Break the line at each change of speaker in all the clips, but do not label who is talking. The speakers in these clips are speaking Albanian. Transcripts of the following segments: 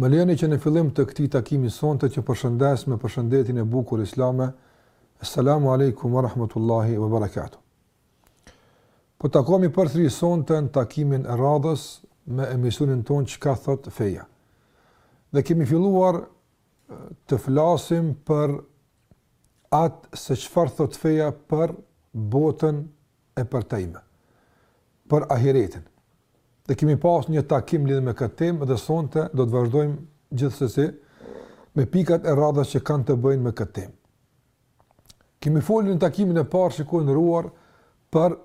Më lejoni që në fillim të këtij takimi sonte t'ju përshëndes me përshëndetjen e bukur islame, Assalamu alaikum wa rahmatullahi wa barakatuh. Po takohemi përsëri sonte në takimin e radhës me emisionin tonë Çka thotë feja. Dhe kemi filluar të flasim për atë se çfarë thotë feja për botën e përtejme për ahiretin. Dhe kemi pas një takim lidhur me këtë temë dhe sonte do të vazhdojmë gjithsesi me pikat e radhës që kanë të bëjnë me këtë temë. Kemi folur në takimin e parë shikues të nderuar për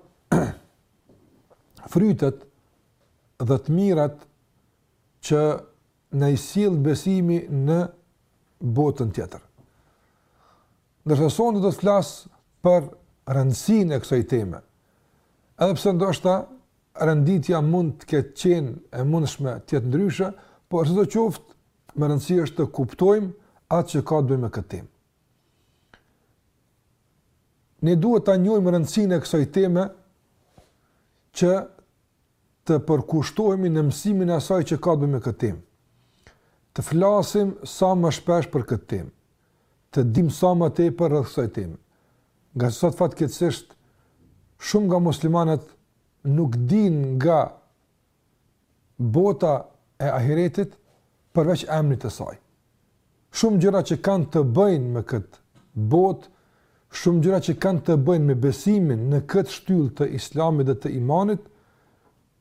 frytet dhe të mirat që na i sjell besimi në botën tjetër. Ndërsa sonte do të flas për rëndësinë e kësaj teme. Edhe pse ndoshta renditja mund të ketë qenë e mundshme të jetë ndryshe, por sidoqoftë me rëndësi është të kuptojmë atë që ka të bëjë me këtë temë. Ne duhet ta njohim rëndësinë e kësaj teme që të përkushtohemi në mësimin e asaj që ka të bëjë me këtë temë. Të flasim sa më shpesh për këtë temë. të dimë sa më tepër rreth kësaj teme. Ngase sot fatkeqësisht shumë nga muslimanët nuk dinë nga bota e ahiretit përveç emrit të saj. Shumë gjëra që kanë të bëjnë me këtë botë, shumë gjëra që kanë të bëjnë me besimin në këtë shtyllë të islamit dhe të imanit,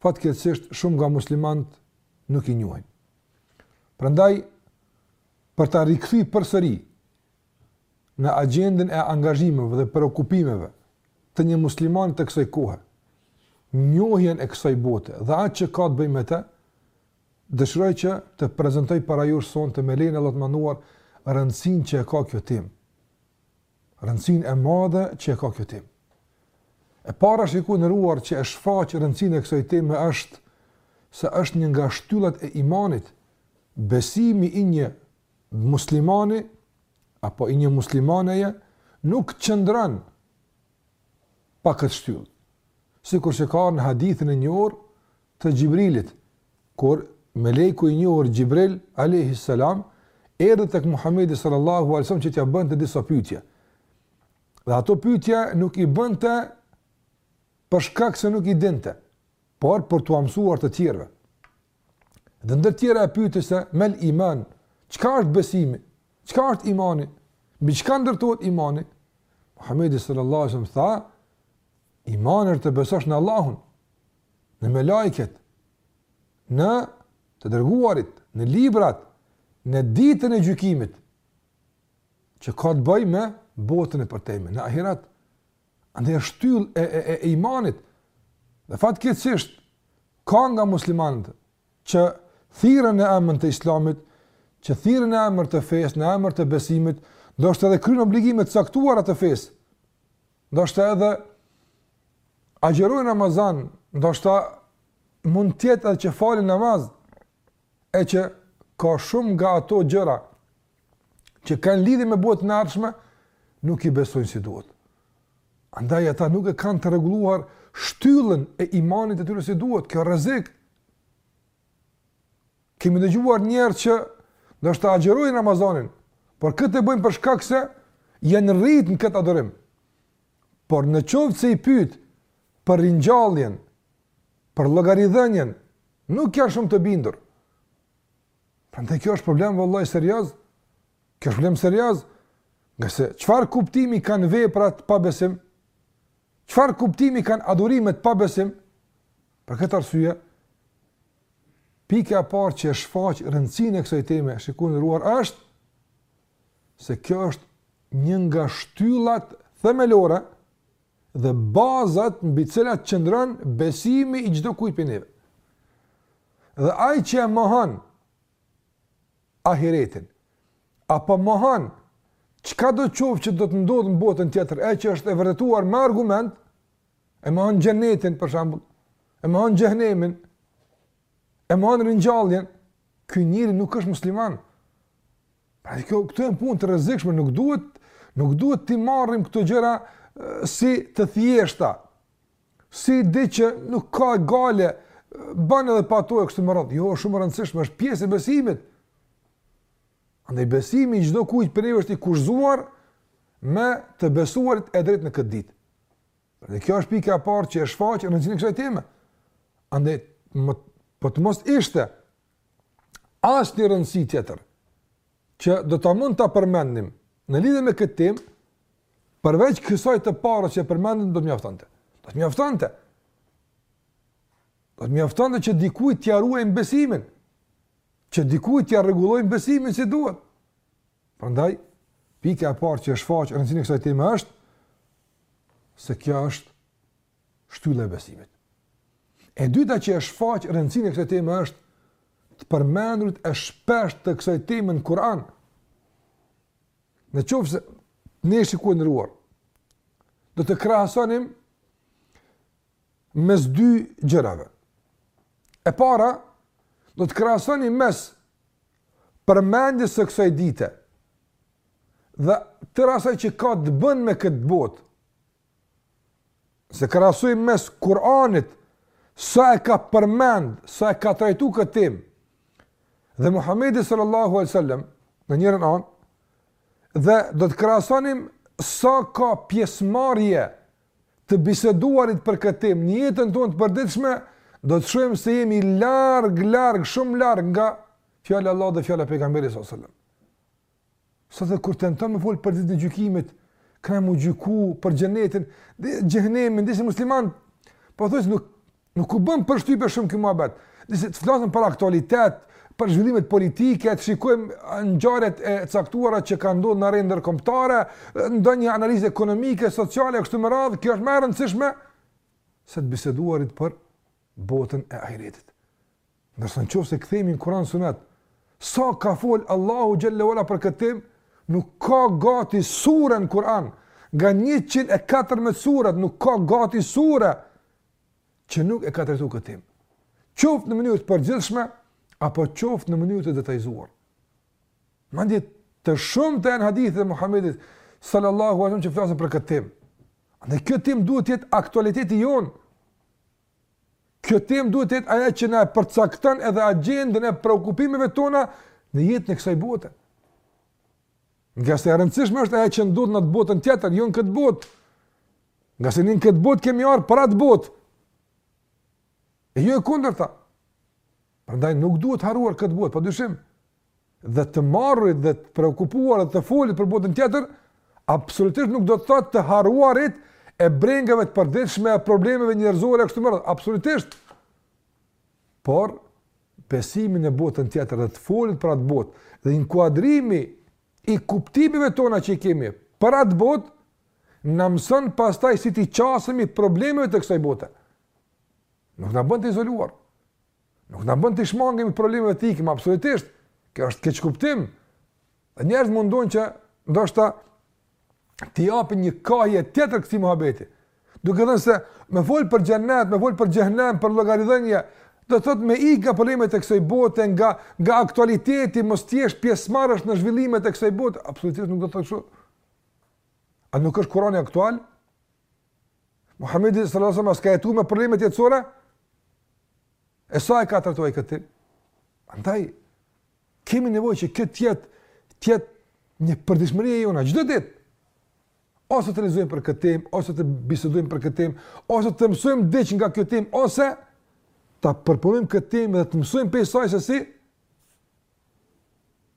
fatkeqësisht shumë nga muslimanët nuk i njohin. Prandaj për ta rikthyer përsëri në agjendën e angazhimeve dhe preokupimeve të një muslimani të kësaj kohe, njohjen e kësaj bote dhe atë që ka të bëjë me të, dëshiroj që të prezentoj para jush sonte me lejen e Allahut të Madhëruar rëndësinë që e ka kjo temë. rëndësinë e madhe që e ka kjo temë. E para shikues të nderuar që e shfaq rëndësinë e kësaj teme është se është një nga shtyllat e imanit, besimi i një muslimani apo i një muslimaneje nuk qëndron pa këtë shtyllë. Sikurse ka në hadithin e njohur të Xhibrilit, kur meleku i njohur Xhibril, alejhi selam, erdhi tek Muhammedi sallallahu alejhi ve selem që t'ia bënte disa pyetje. Dhe ato pyetje nuk i bënte për shkak se nuk i dinte, por për t'ua mësuar të tjerëve. Dhe ndër tjera e pyeti se mel iman, çka është besimi, çka është imani, mbi çka ndërtohet imani, Muhammedi sallallahu alejhi ve selem tha, imani është të besosh në Allahun, në melajket, në të dërguarit, në librat, në ditën e gjykimit, që ka të bëjë me botën e përtejme, në ahirat, ndër shtyllat e, e, e, e imanit, dhe fatkeqësisht, ka nga muslimanët, që thirren në emën të islamit, që thirren në emër të fesë, në emër të besimit, ndoshta edhe kryejnë obligime të caktuara të fesë, ndoshta edhe agjerojnë Ramazan, ndoshta mund të jetë edhe që falin namaz, e që ka shumë nga ato gjëra që kanë lidhje me botën e ardhshme, nuk i besojnë si duhet. Andaj ata nuk e kanë të rregulluar shtyllën e imanit të tyre si duhet, kjo rrezik. Kemi dëgjuar njerëz që ndoshta agjerojnë Ramazanin, por këtë e bëjnë për shkak se janë rrit në këtë adhurim. Por në qoftë se i pyet për ringjalljen, për llogaridhënien, nuk janë shumë të bindur. Prandaj kjo është problem vëlla serioz, kjo është problem serioz, ngase çfarë kuptimi kanë veprat pa besim, çfarë kuptimi kanë adhurimet pa besim, për këtë arsye, Pika e parë që e shfaq rëndësinë e kësaj teme, shikues i nderuar, është se kjo është një nga shtyllat themelore dhe bazat mbi të cilat qëndron besimi i çdokujt prej neve. Dhe ai që e mohon ahiretin apo mohon çkado qoftë që do të ndodhë në botën tjetër, e që është e vërtetuar me argument, E mohon xhenetin për shembull, e mohon xhehenemin, e mohon ringjalljen, ky njeri nuk është musliman. Pra kjo këtu janë punë të rrezikshme, nuk duhet nuk duhet t'i marrim këto gjëra si të thjeshta. Si diç që nuk ka gajle, ban edhe pa to e kështu me radhë. Jo, shumë e rëndësishme, është pjesë e besimit. Andaj besimi i çdokujt prej neve është i kushtëzuar me të besuarit e drejtë në këtë ditë. Dhe kjo është pika e parë që e shfaq rëndësinë e kësaj teme. Andaj po të mos ishte asnjë rëndësi tjetër që do ta mund ta përmendnim në lidhje me këtë temë, përveç kësaj të parës që e përmendëm do të mjaftonte. Do të mjaftonte. Do të mjaftonte që dikujt t'ia ruajmë besimin, që dikujt t'ia rregullojmë besimin si duhet. Prandaj, pika e parë që e shfaq rëndësinë e kësaj teme është se kjo është shtylla e besimit. E dyta që e shfaq rëndësinë e kësaj teme është të përmendurit e shpeshtë të kësaj teme në Kur'an. Në qoftë se ne shikojmë ndëruar, do të krahasonim mes dy gjërave. E para, do të krahasonim mes përmendjes së kësaj dite dhe tërë asaj që ka të bëjë me këtë botë, se krahasojmë mes Kur'anit, sa e ka përmend, sa e ka trajtu këtë tim, dhe Muhammedi sallallahu alejhi ve sellem, në njërën anë, dhe do të krahasonim sa ka pjesëmarrje të biseduarit për këtë temë në jetën tonë të përditshme, do të shohim se jemi larg, larg, shumë larg nga fjala e Allahut dhe fjala e pejgamberit sallallahu alajhi wasallam. Sot kur tenton me fol për ditën e gjykimit, kur kem me u gjyku për xhenetin, xhehenemin, disa musliman po thotë nuk Nuk u bën përshtypje shumë ky muhabet. Nëse të flasim për aktualitet, për zhvillimet politike, të shikojmë ngjarjet e caktuara që kanë ndodhur në arenën ndërkombëtare, ndonjë analizë ekonomike, sociale kështu me radhë, kjo është më e rëndësishme se të biseduarit për botën e ahiretit. Ndërsa në qoftë se kthehemi në Kur'an sunet, sa ka fol Allahu xhelle ve ala për këtë tim, nuk ka gati sure në Kur'an, nga 114 suret, nuk ka gati surë, që nuk e ka trajtuar këtë temë, qoftë në mënyrë të përgjithshme apo qoftë në mënyrë të detajzuar. Madje të shumta janë hadithet e Muhammedit sallallahu alaihi wasallam që flasin për këtë temë. Kjo temë duhet të jetë aktualiteti jonë. Kjo temë duhet të jetë ajo që na përcakton edhe agjendën e shqetësimeve tona në jetën e kësaj bote. Ngase e rëndësishme është ajo që ndodh në botën tjetër, jo në këtë botë. Ngase ne në këtë botë e kemi arë për atë botë. E jo e kundërta. Prandaj nuk duhet harruar këtë botë, pa dyshim. Dhe të marrit dhe të preokupuarit dhe të folit për botën tjetër, absolutisht nuk do të thotë të harruarit e brengave të përditshme e problemeve njerëzore e kështu me radhë. Absolutisht. Por, besimi në botën tjetër dhe të folit për atë botë dhe inkuadrimi i kuptimeve tona që i kemi për atë botë, na mëson pastaj si t'i qasemi problemeve të kësaj bote. Nuk na bën të izoluar. Nuk na bën të shmangemi problemeve të ikim absolutisht. Kjo është keqkuptim. Dhe njerëz mundohen që ndoshta t'i japin një kahje tjetër këtij muhabeti. Duke thënë se me fol për xhennet, me fol për xhehenem, për llogaridhënie, do thot me ik nga problemet e kësaj bote, nga nga aktualiteti, mos të jesh pjesëmarrës në zhvillimet e kësaj bote, absolutisht nuk do të thotë kështu. A nuk është Kurani aktual? Muhamedi sallallahu alaihi wasallam s'ka jetuar me problemet jetësore? E sa e ka trajtuar këtë temë? Andaj kemi nevojë që kjo të jetë një përditshmëri e jona çdo ditë. Ose të lexojmë për këtë temë, ose të bisedojmë për këtë temë, ose të mësojmë diç nga kjo temë, ose ta përpunojmë këtë temë dhe të mësojmë prej saj se si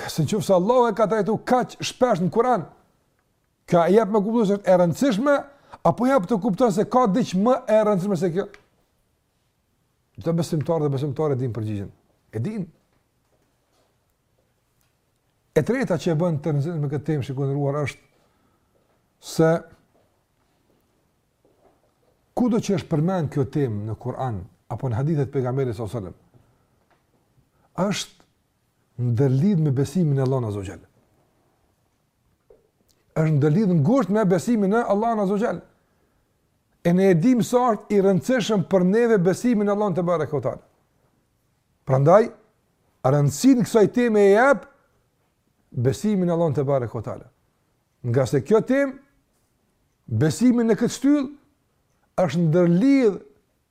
Kështu në qoftë se Allahu e ka trajtu kaq shpesh në kuran, kjo jep me kuptu se është e rëndësishme, apo jep të kuptojmë se ka diç më e rëndësishme se kjo? Çdo besimtar dhe besimtare e din përgjigjen. E din. E treta që e bën të rëndësishme këtë temë shikues i nderuar është se kudo që është përmen kjo temë në Kur'an apo në hadithet e pejgamberit sallallahu alajhi wasallam është ndërlidh me besimin në Allahun Azza wa Jall. Është ndërlidh ngushtë me besimin në Allahun Azza wa Jall. E ne e dimë sa është i rëndësishëm për neve besimi në Allahun tebareke ue teala. Prandaj rëndësinë kësaj teme e jep besimi në Allahun tebareke ue teala. Ngase kjo temë besimi në këtë shtyllë është ndërlidh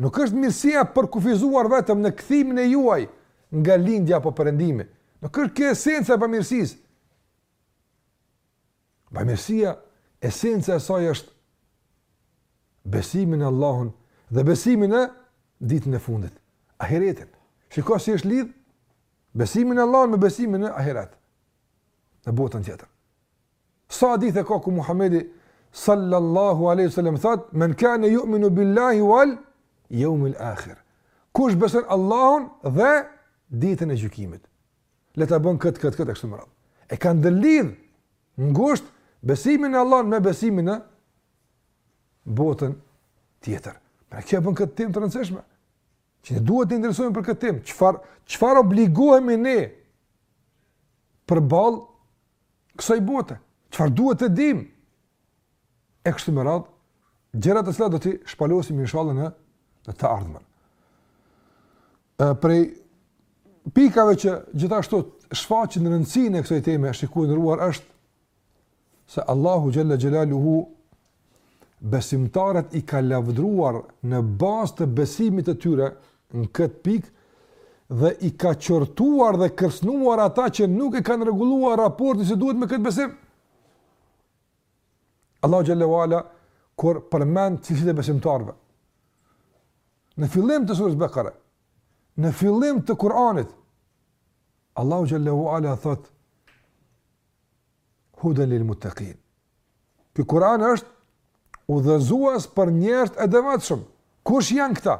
Nuk është mirësia përkufizuar vetëm në kthimin e juaj nga lindja apo perëndimi. Nuk është kjo esenca e bamirësisë. Bamirësia, esenca e saj është besimi në Allahun dhe besimi në ditën e fundit. Ahiretin. Shiko si është lidh besimi në Allahun me besimin në ahiret. Në botën tjetër. Sa hadithe ka ku Muhamedi sallallahu alaihi wasallam thot men kana yu'minu billahi wal yawmil akhir. Kush beson Allahun dhe ditën e gjykimit. Le ta bëjë kët kët kët kështu me radhë. E kanë ndërlidh ngusht besimin në Allahun me besimin në botën tjetër. Pra kjo bën këtë temë të rëndësishme. Që ne duhet të interesohemi për këtë temë, çfar çfarë obligohemi ne përballë kësaj bote, çfarë duhet të dim, e kështu me radhë, gjërat e cilat do t'i shpalosim inshallah në në të ardhmen. Ë prej pikave që gjithashtu shfaqin rëndësinë e kësaj teme shikues i nderuar është se Allahu xhelle xhelaluhu besimtarët i ka lavdruar në bazë të besimit të tyre në këtë pikë dhe i ka qortuar dhe kërcënuar ata që nuk e kanë rregulluar raportin si duhet me këtë besim. Allahu xhallahu ala kur përmend cilësitë e besimtarëve. Në fillim të surës Bekare, në fillim të Kur'anit, Allahu xhallahu ala thot, Huden lil muttaqin. Ky Kur'an është udhëzues për njerëzit e devotshëm. Kush janë këta?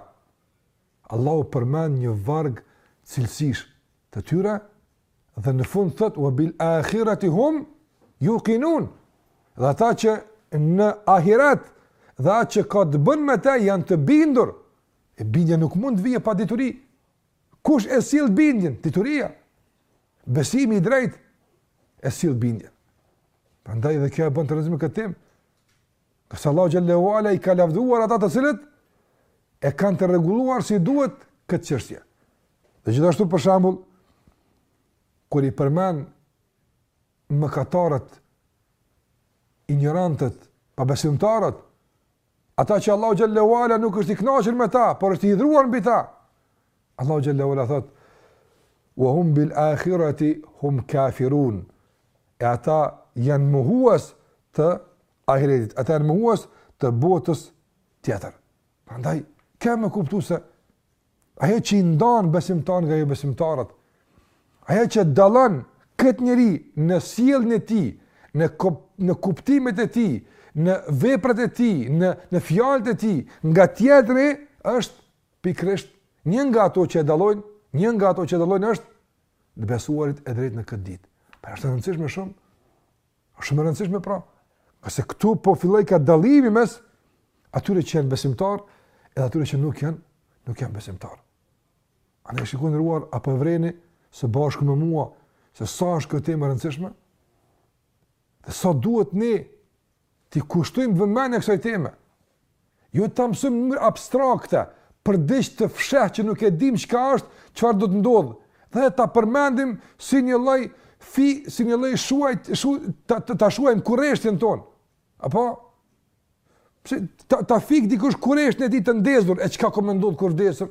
Allahu përmend një varg cilësish të tyre dhe në fund thot wa bil akhirati hum yuqinun. Dhe ata që në ahiret dhe atë që ka të bën me të janë të bindur. E bindja nuk mund të vijë pa dituri. Kush e sjell bindjen? Dituria. Besimi i drejtë e sill bindjen. Prandaj edhe kjo e bën të rëndësishme këtë temë. Ngase Allahu xhallahu ala i ka lavdëruar ata të cilët e kanë të rregulluar si duhet këtë çështje. Dhe gjithashtu për shembull kur i përmend mëkatarët, injorantët, pabesimtarët, Ata që Allahu xhallahu ala nuk është i kënaqur me ta, por është i hidhëruar mbi ta. Allahu xhallahu ala thot: "Wa hum bil akhirati hum kafirun." E ata janë mohues të ahiretit, ata janë mohues të botës tjetër. Prandaj kemi me kuptu se ajo që i ndan besimtarët nga jo besimtarët, ajo që dallon këtë njeri në sjelljen e tij, në në kuptimet e tij, në veprat e tij, në në fjalët e tij, nga tjetri është pikërisht një nga ato që e dallojnë, një nga ato që e dallojnë është të besuarit e drejtë në këtë ditë. Pra është e rëndësishme shumë Është shumë e rëndësishme pra, ngase këtu po fillojka dallimi mes atyre që janë besimtar edhe atyre që nuk janë, nuk janë besimtar. Andaj shikues i nderuar a po vëreni së bashku me mua se sa është kjo temë e rëndësishme? Dhe sa duhet ne t'i kushtojmë vëmendje kësaj teme? Jo ta mësojmë në mënyrë abstrakte, për diç të fshehtë që nuk e dimë çka është, çfarë do të ndodhë, dhe ta përmendim si një lloj fi, si një lloj shuaj, shu, ta, ta, ta shuajmë kurreshtjen tonë. Apo? Pse ta, ta fik dikush kurreshtjen e tij të ndezur, e çka ko me ndodhë kur vdesim?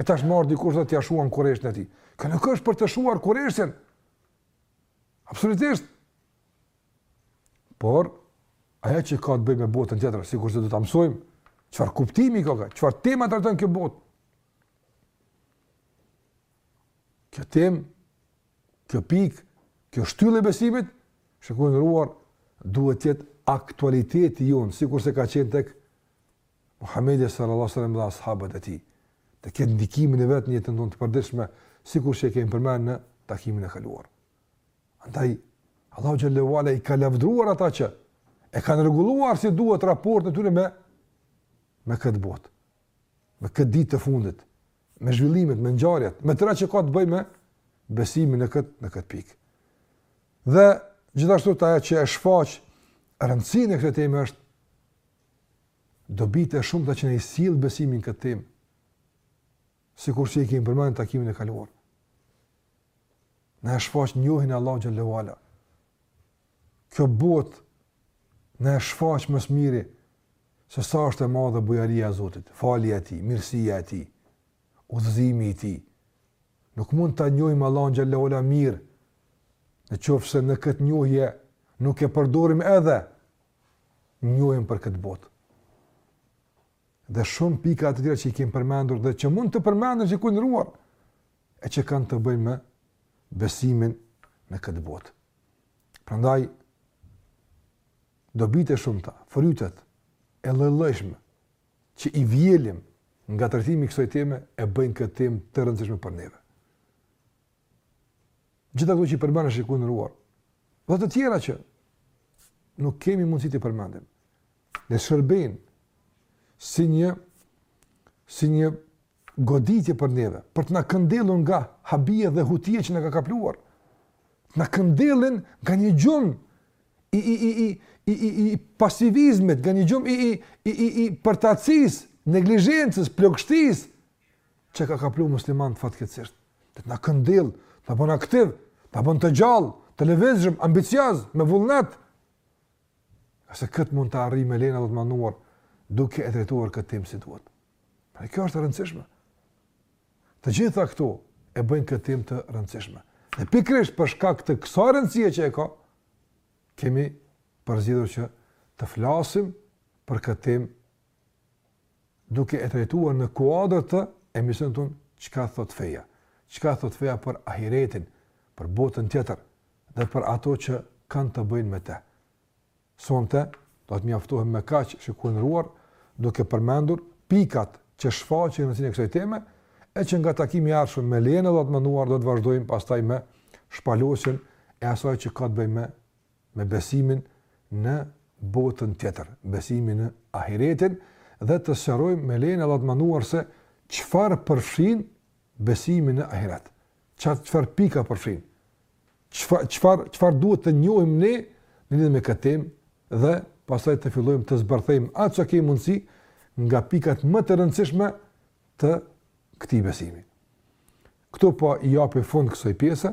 E tash marr dikush dhe t'ia shuan kurreshtjen e tij. Kjo nuk është për të shuar kurreshtjen. Absolutisht. Por, ajo që ka të bëjë me botën tjetër, sikurse do ta mësojmë, çfarë kuptimi ka ka, çfarë tema trajton kjo botë? Kjo temë, kjo pikë, kjo shtyllë e besimit, shikues i nderuar, duhet të jetë aktualiteti jonë, sikurse ka qenë tek Muhammedi sallallahu sallam dhe ashabët e ti, të këtë ndikimin e vetë një të ndonë të përdeshme, si kurse e kemë përmenë në takimin e kaluar. Andaj, Allahu xhel-le ve ala i ka lavdëruar ata që e kanë rregulluar si duhet raportin e tyre me, me këtë botë, me këtë ditë të fundit, me zhvillimet, me ngjarjet, me tëra që ka të bëjë me besimin në këtë, në këtë pikë. Dhe gjithashtu ajo që e shfaq rëndësinë e kësaj teme është dobitë e shumta që na i sjell besimi në këtë temë. sikurse i kemi përmend në takimin e kaluar. Na e shfaq njohjen e Allah xhel-le ve ala. Kjo botë na e shfaq më së miri se sa është e madhe bujaria e Zotit, falja e tij, mirësia e tij, udhëzimi i tij. Nuk mund ta njohim Allahun xhel-le ve ala mirë, në qoftë se në këtë njohje nuk e përdorim edhe njohjen për këtë botë. dhe shumë pika të tjera që i kemi përmendur dhe që mund të përmenden shikues i nderuar e që kanë të bëjnë me besimin në këtë botë. Prandaj dobitë e shumta, frytet e lloj-llojshme që i vjelim nga trajtimi i kësaj teme e bëjnë këtë temë të rëndësishme për neve. Gjitha këto që i përmenda shikues i nderuar. Dhe të tjera që nuk kemi mundësi t'i përmendim. Na shërbejnë si një, si një goditje për neve, për të na këndellun nga habia dhe hutia që na ka kapluar. Të na këndellin nga një gjumë i, i, i, i, i, i, i pasivizmit, nga një gjumë i, i, i, i, i përtacisë, neglizhencës, plogështisë, Që ka kaplu muslimanët fatkeqësisht? Të këndell, të bën aktiv, të bën të gjallë, të lëvizshëm, ambicioz, me vullnet. E se këtë mund të arrijë me lejen e Allahut të madhëruar, duke e trajtuar këtë temë si duhet. Pra kjo është e rëndësishme. Të gjitha këto e bëjnë këtë temë të rëndësishme. Dhe pikërisht për shkak të kësaj rëndësie që e ka, kemi përzgjedhur që të flasim për këtë temë duke e trajtuar në kuadër të emisionit tonë çka thotë feja, çka thotë feja për ahiretin, për botën tjetër dhe për ato që kanë të bëjnë me të. Sonte do të mjaftohem me kaq shikues të nderuar duke përmendur pikat që shfaqin rëndësinë e kësaj teme e që nga takimi i ardhshëm me lejen e Allahut të madhëruar do të vazhdojmë pastaj me shpalosjen e asaj që ka të bëjë me me besimin në botën tjetër, besimin në ahiretin dhe të sqarojmë me lejen e Allahut të madhëruar se çfarë përfshin besimi në ahiret. Çfarë çfarë pika përfshin? Çfarë çfarë çfarë duhet të njohim ne në lidhje me këtë temë dhe pastaj të fillojmë të zbërthejmë atë që kemi mundësi nga pikat më të rëndësishme të këtij besimi. Këtu po i japë fund kësaj pjese,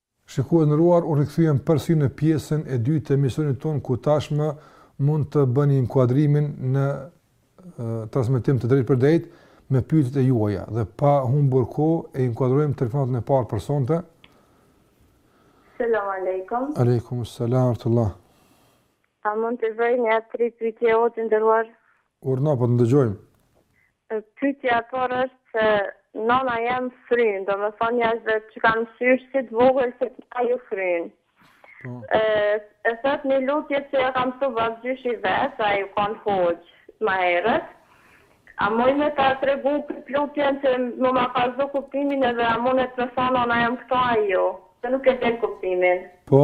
Shikues të nderuar u rikthyem përsëri në pjesën e dytë të emisionit tonë ku tashmë mund të bëni inkuadrimin në transmetim të drejtpërdrejtë me pyetjet e juaja dhe pa humbur kohë e inkuadrojmë telefonatën e parë për
sonte. Selam aleikum.
Aleikum selam ue rahmetullah.
A mund t'i bëj nja tri pyetje hoxhë i nderuar
Urdhno po të ndëgjojmë.
Pytja e parë është se nana jem frynë, do me thonë njerëzve që kanë msysh si të vogël që ka ju fryn. Po. E thot një lutje që e ka msu babgjyshi i vet, ai u kon hoxhë ma herët. A muj me ta tregu këtë lutjen që me ma kallzu kuptimin edhe a munet me thonë nana jem këto a jo. Se nuk e din kuptimin.
Po.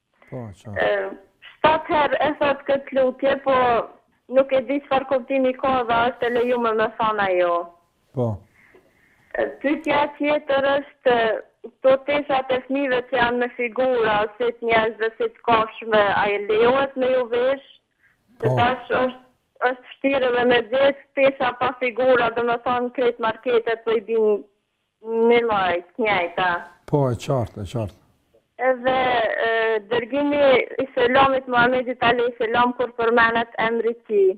Po, qartë.
Shtatë herë e thotë këtë lutje, po nuk e di çfarë kuptimi ka dhe a është e lejume me thanë ajo.
Po.
Pyetja tjetër është këto teshat e fëmijëve që janë me figura si të njerëzve si të kafshëve, a lejohet me ju vesh?
Po.
Se tash është është vështirë edhe me gjetë tesha pa figura, domethënë krejt marketet po i bin Mirë moj, të njëjta.
Po, e qartë, e qartë.
Edhe dërgimi i selamit Muhamedit alejhi selam kur përmenet emri i tij.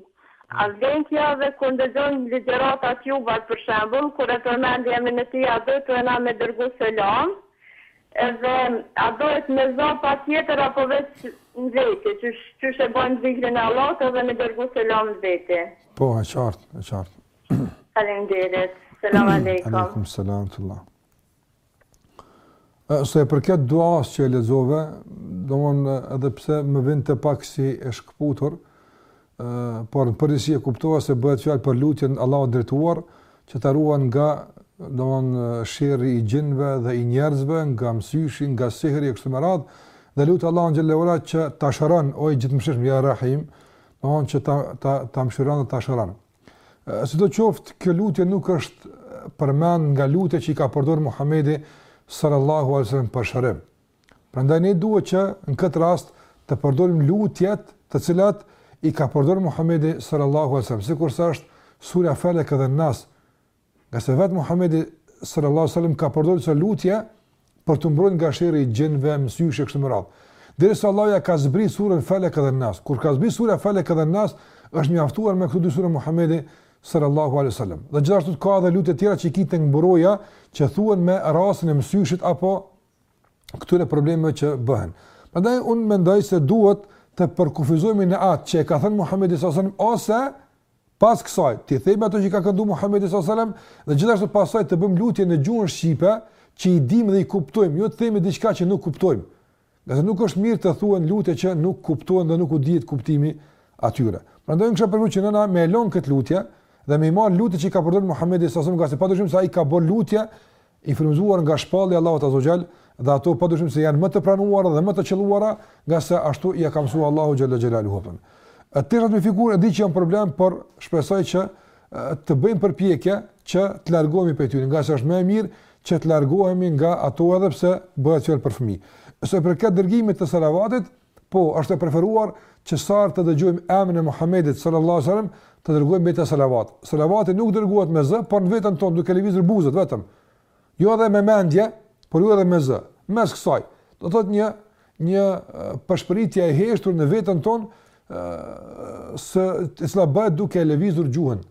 A vlen kjo edhe kur ndëgjojmë ligjërata të juvat për shembull, kur e përmendni emrin e tij a dohet edhe na me dërgu selam? Edhe a dohet me za patjetër apo veç n'veti, qysh qysh e bojmë zikrin e Allahut edhe me dërgu selam n'veti?
Po, e qartë, e qartë.
Faleminderit. Selam aleikum.
Aleikum selam rahmetullah. Sa i përket duas që e lexove, domon edhe pse më vjen të pak si e shkëputur, ë por përafërsisht e kuptova se bëhet fjalë për lutjen Allahut drejtuar që ta ruan nga domon sherri i xhinëve dhe i njerëzve, nga mësyshi, nga sihri e kështu me radhë, dhe lut Allahun xhele ue ala që ta shëron o i gjithëmshirshëm ya Rahim, domon që ta ta ta mëshiron dhe ta shëron. Sidoqoftë, kjo lutje nuk është përmend nga lutjet që i ka përdorur Muhamedi sallallahu alaihi wasallam për shërim. Prandaj ne duhet që në këtë rast të përdorim lutjet të cilat i ka përdorur Muhamedi sallallahu alaihi wasallam, sikurse është sura Falaq dhe Nas, Ngase vetë Muhammedi sallallahu alaihi wasallam ka përdorur disa lutje për t'u mbrojtur nga sherri i xhinve, mësyshit e kështu me radhë. Derisa Allahu ia ka zbrit surën Falak dhe Nas. Kur ka zbrit sura Falak dhe Nas, është mjaftuar me këto dy sura Muhammedi sallallahu alaihi wasallam. Dhe gjithashtu ka edhe lutje tjera që i ke te Mburoja që thuhen me rastin e mësyshit apo këtyre problemeve që bëhen. Prandaj unë mendoj se duhet të përkufizohemi në atë që e ka thënë Muhamedi sallallahu alaihi wasallam ose Pas kësaj, t'i themi ato që ka këndu Muhamedi sallallahu alajhi wasallam dhe gjithashtu pastaj të bëjmë lutje në gjuhën shqipe, që i dimë dhe i kuptojmë, jo të themi diçka që nuk kuptojmë. Ngase nuk është mirë të thuhen lutje që nuk kuptohen dhe nuk u dihet kuptimi atyre. Prandaj kisha përmendur që nëna me e lën këtë lutje dhe me i marr lutjet që i ka përdorur Muhamedi sallallahu alajhi wasallam, ngase padyshim se ai ka bërë lutje I frymëzuar nga shpallja e Allahut azza wa jall dhe ato padyshim se janë më të pranuara dhe më të qëlluara, ngase ashtu ia ka mësuar Allahu xhalla xhelaluhu. Teshat me figura e di që janë problem, por shpresoj që të bëjmë përpjekje që të largohemi prej tyre, ngase është më e mirë që të largohemi nga ato edhe pse bëhet fjalë për fëmijë. Sa i përket dërgimit të salavatit, Po, është e preferuar që sa herë të dëgjojmë emrin e Muhamedit sallallahu alaihi wasallam, të dërgojmë mbi të salavat. Salavati nuk dërgohet me zë, por në veten tonë duke lëvizur buzët vetëm. Jo edhe me mendje, por jo edhe me zë. Mes kësaj, do thotë një një përshpëritje e heshtur në veten tonë, ë e cila bëhet duke lëvizur gjuhën,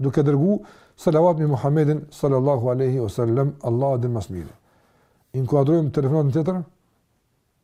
duke dërgu salavat mbi Muhamedin sallallahu alaihi wasallam, Allahu
e
di më së miri.
Inkuadrojmë telefonin tjetër. Të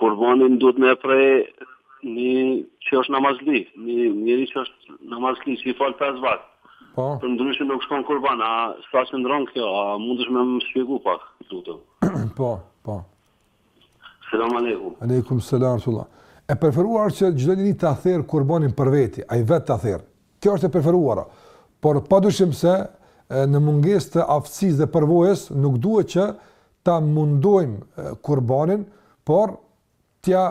Kurbanin duhet me e pre një që është namazli, një njeri që është namazli, që i fal 5 vakt.
Po.
Përndryshe nuk shkon kurban, a sa qëndron kjo, a mundesh me më shpjegu pak, të lutem.
po, po.
Selam aleikum.
Aleikum, selam, rahmetullah. E preferuar që çdo njeri ta therë kurbanin për veti, ai vetë ta therë. Kjo është e preferuara. Por, padyshim se në mungesë të aftësisë dhe përvojës, nuk duhet që ta mundojmë kurbanin, por t'ja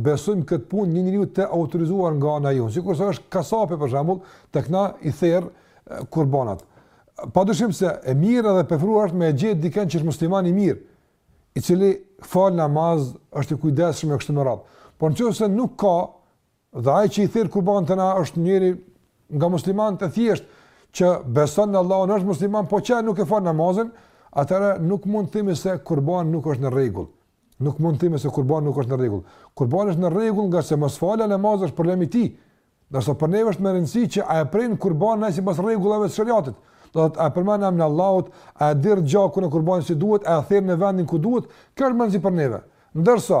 besojmë këtë punë një njeriu të autorizuar nga ana jonë. Sikurse është kasapi për shembull, tek na i therr kurbanat. Padyshim se e mirë dhe e preferuar është me gjetë dikën që është musliman i mirë, i cili fal namaz, është i kujdesshëm e kështu me radhë. Por në qoftë se nuk ka Dhe ai që i therr kurbanat na është njeri nga muslimanët e thjeshtë që beson në Allahun, është musliman, po që nuk e fal namazin, atëra nuk mund të themi se kurban nuk është në rregull. Nuk mund të themi se kurban nuk është në rregull. Kurbani është në rregull nga se mosfalja e namazit është problem i tij. Ndërsa për neve është me rëndësi që a e pren kurbanin ai sipas rregullave të shariatit. Do të thotë a e përmend emrin e Allahut, a e derdh gjakun e kurbanit si duhet, a e therr në vendin ku duhet, kjo është me rëndësi për neve. Ndërsa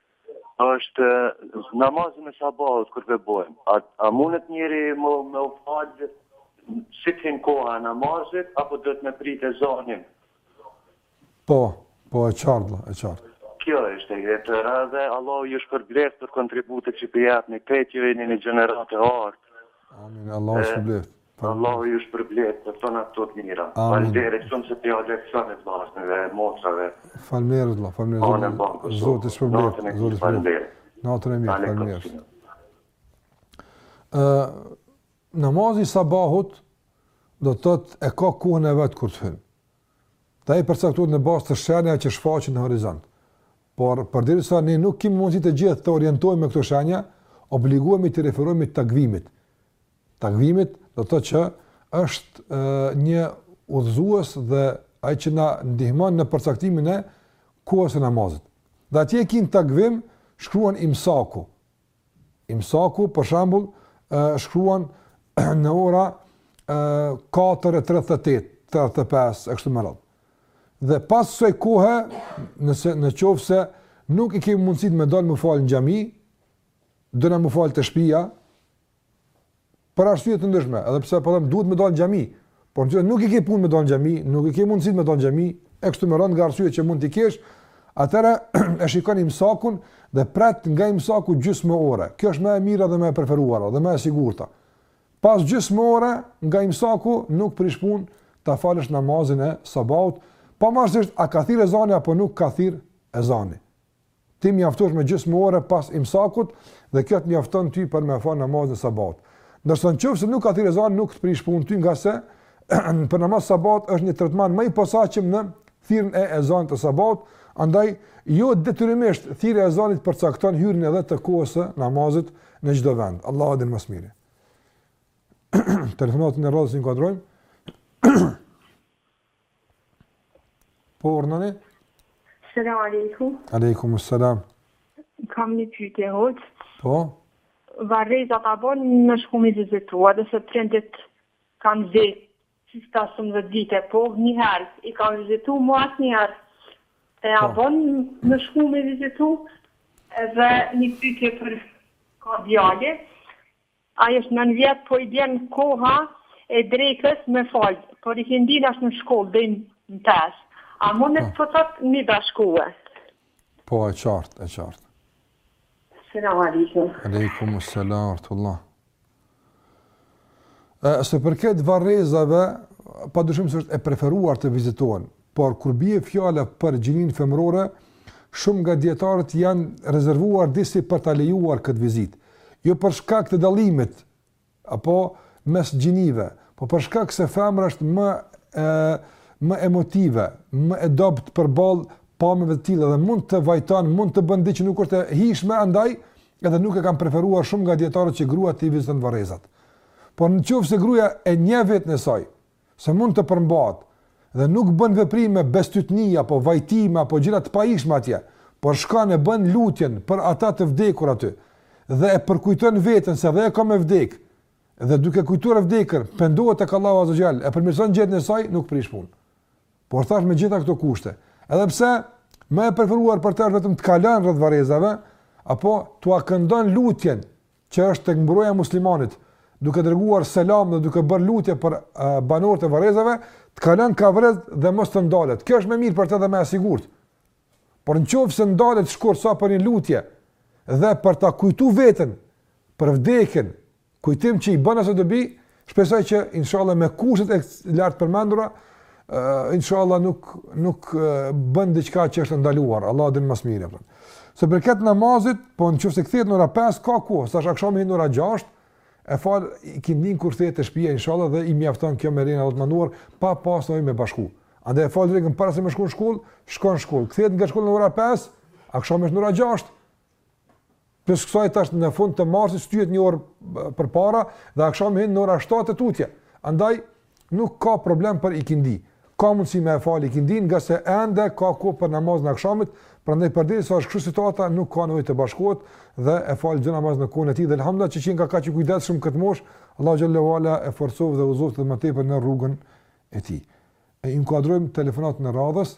Është namazin e
sabahut kur vepojm. A a munet njeri me u fal si të hin koha e namazit apo duhet me prit ezanin?
Po, po e qartë vlla, e qartë.
Kjo është ide e tëra dhe Allahu ju shpërbleftë për kontributet që po japni krejt ju jeni një gjenerat e artë.
Amin, Allahu shpërbleftë.
Allahu ju shpërbleftë për tana këto të mira. Amin. Faleminderit shumë që pja leksionit vllaznive, motrave.
Faleminderit vëlla, faleminderit. Anë banku. Zoti të shpërbleftë. Zoti faleminderit. Natën e mirë, faleminderit. Ë namazi i sabahut do të thotë e ka kohën e vet kur të hyn. Dhe ai përcaktohet në bazë të shenjave që shfaqen në horizont. Por përderisa ne nuk kemi mundësi të gjithë të orientohemi me këto shenja, obligohemi t'i referohemi takvimit. Takvimit, do të thotë që është një udhëzues dhe ai që na ndihmon në përcaktimin e kohës së namazit. Dhe atje e ki në takvim shkruan imsaku. Imsaku për shembull shkruan në ora 4:38, 35 e kështu me radhë. Dhe pas kësaj kohe, nëse në qoftë se nuk i kemi mundësit me dalë me falë në xhami, dona me falë te shpia, Për arsye të ndryshme, edhe pse po them duhet me dalë në xhami, por nëse nuk i ke punë me dalë në xhami, nuk i ke mundësi me dalë në xhami, e kështu me radhë nga arsye që mund të kesh, atëra e shikon imsakun dhe pret nga imsaku gjysmë ore. Kjo është më e mira dhe më e preferuara dhe më e sigurta. Pas gjysmë ore nga imsaku nuk prish punë ta falësh namazin e sabahut, pavarësisht a ka thirr ezani apo nuk ka thirr ezani. Ti mjaftosh me gjysmë ore pas imsakut dhe kjo të mjafton ty për me fal namazin e sabahut. Ndërsa në qoftë se nuk ka thirr ezani, nuk të prish punë ty nga se për namaz të sabahut është një tretman më i posaçëm në thirrjen e ezanit të sabahut, andaj jo detyrimisht thirrja e ezanit përcakton hyrjen edhe të kohës së namazit në çdo vend. Allahu e din më së miri. Telefonatin e radhës e inkuadrojmë. Po urdhëroni?
Selam aleikum.
Aleikum selam.
Kam një pyetje hoxhë.
Po.
Varrezat a bën me shku me i vizitu edhe se prindit i kam qe shtatëmbëdhet vite, po një herë i kam vizitu, mo asnjëherë. E a po. bën me shku me i vizitu edhe një pyetje për kët djalin, Ai është nëntë vjet po i vjen koha e drekës me fal por ikindin është në shkollë deri në pesë a mundet po thot me i bashkue.
Po e qartë e qartë.
Selam alejkum.
Alejkum selam ue rahmetullah. Ë së përket varrezave, padyshim se është e preferuar të vizitohen, Por kur bie fjala për gjininë femërore, shumë nga dijetarët janë rezervuar disi për ta lejuar këtë vizitë, jo për shkak të dallimit apo mes gjinive, por për shkak se femra është më e më emotive, më e dobët përballë pamjeve të tilla dhe mund të vajton, mund të bën diçka që nuk është e hijshme andaj edhe nuk e kanë preferuar shumë nga dijetarët që gruaja t'i viziton varrezat. Por nëse gruaja e njeh veten e saj, se mund të përmbahet dhe nuk bën veprime bestytni apo vajtime apo gjëra të pahijshme atje, por shkon e bën lutjen për ata të vdekur aty dhe e përkujton veten se dhe ajo ka me vdek dhe duke kujtuar vdekjen pendohet tek Allahu Azza Jall e përmirëson gjendjen e saj nuk prish punë. Por thash me gjitha këto kushte, edhe pse më e preferuar për të është vetëm të kalon rreth varrezave apo t'ua këndon lutjen që është tek mburoja e muslimanit, duke dërguar selam dhe duke bërë lutje për banorët e varrezave, të kalon kah varret dhe mos të ndalet. Kjo është më mirë për të dhe më e sigurt. Por në qoftë se ndalet shkurt sa për një lutje dhe për ta kujtu veten për vdekjen, kujtim që i bën asaj dobi, Shpresoj që inshallah me kushtet e lartpërmendura, uh, inshallah nuk nuk uh, bën diçka që është e ndaluar. Allahu din më së miri. Sa i përket namazit, po në qoftë se kthehet në ora 5, ka kohë, se është akshami në ora 6, e fal ikindinë kur kthehet te shpia, inshallah, dhe i mjafton kjo me lejen e Allahut të Madhëruar, pa pas nevojë me bashku. Andaj e fal drekën para se me shku në shkollë, shkon në shkollë. Kthehet nga shkolla në ora 5, akshami është në ora 6, Plus kësaj tash në fund të marsit shtyhet një orë përpara dhe akshami hin në ora 7 e tutje. Andaj nuk ka problem për ikindi. Ka mundësi me fal ikindin, ngase ende ka kohë për namazin e akshamit, prandaj përderisa është kështu situata nuk ka nevojë të bashkohet dhe e fal çdo namaz në kohën e tij dhe elhamdulilah që qenka kaq i kujdesshëm në këtë moshë, Allahu xhele ue ala e forcoftë dhe e udhëzoftë edhe më tepër në rrugën e tij. E inkuadrojmë telefonatën e radhës.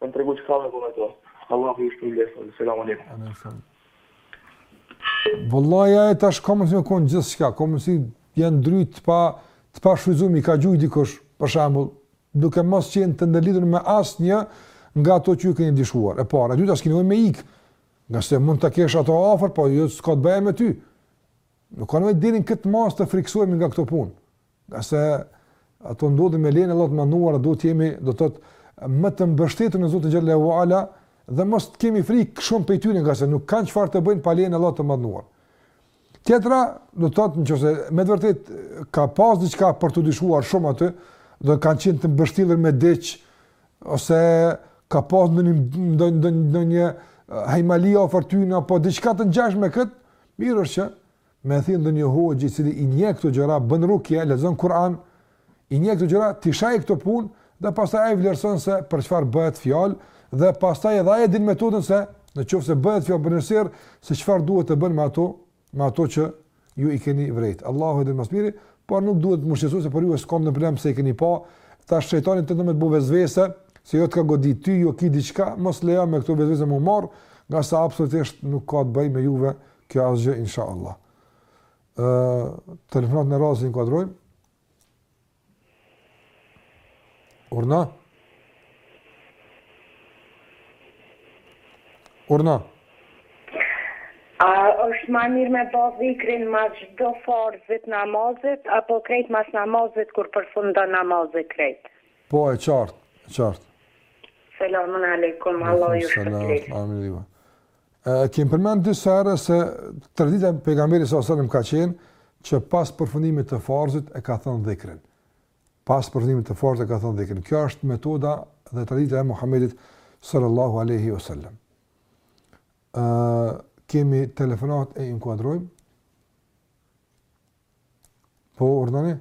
Me më tregu çka me bo me to. Allahu ju shpërbleftë. Selam aleikum.
Amin shumë. Vëlla, e tash ka mundësi me konë gjithçka, ka mundësi janë dryjt të pa, të pashfrytëzum, i ka gjuj dikush, për shembull, duke mos qenë të ndërlidhur me asnjë nga ato që ju keni dyshuar. E para, e dyta, s'keni nevojë me ikë, ngase mund ta kesh ato afër, po jo jo, s'ka të bëjë me ty. Nuk ka nevojë deri në këtë masë të frikësohemi nga këto punë. Ngase ato ndodhin me lejen e Allahut madhëruar, duhet të jemi, do të thotë, më të mbështetur në Zotin xhel-le ve ala dhe mos të kemi frikë shumë prej tyre, ngase nuk kanë çfarë të bëjnë pa lejen e Allahut të madhëruar. Tjetra, do të thotë, nëse me të vërtetë ka pas diçka për të dyshuar shumë aty, do të kanë qenë të mbështjellur me diç ose ka pas ndonjë ndonjë ndonjë hajmali afër ty apo diçka të ngjashme këtë, mirë është që me thirr ndonjë hoxhë i cili i njeh këto gjëra, bën rukje, lexon Kur'an, i njeh këto gjëra, t'i shoh këto punë dhe pastaj ai vlerëson se për çfarë bëhet fjalë dhe pastaj edhe ai e din metodën se në qoftë se bëhet fjalë për një sihr, se çfarë duhet të bëjë me ato, me ato që ju i keni vrejt. Allahu e di më së miri, por nuk duhet të me u shqetësu se për ju s'ka ndonjë problem se i keni pa, tash shejtani tenton me të bo vesvese, se jo të ka godit ty, jo ki diçka, mos lejo me këto vesvese me u marrë, ngase absolutisht nuk ka të bëjë me juve, kjo asgjë inshallah. Ë uh, telefonat në radhë e inkuadrojmë. Urdhno. Urdhno.
A është ma mirë me bo dhikrin mas çdo farzit namazit, apo krejt mas namazit kur përfundon namazit krejt?
Po e qartë, e qartë.
Selamun alaikum, Allah ju shkëtë
Amin dhe E kemi përmend disa herë se tradita e pejgamberit sallallahu alajhi wasallam ka qenë që pas përfundimit të farzit e ka thënë dhikrin. Pas përfundimit të farzit e ka thënë dhikrin. Kjo është metoda dhe tradita e Muhamedit sallallahu alaihi wasallam. Ë kemi telefonat e inkuadrojmë. Po urdhnoni.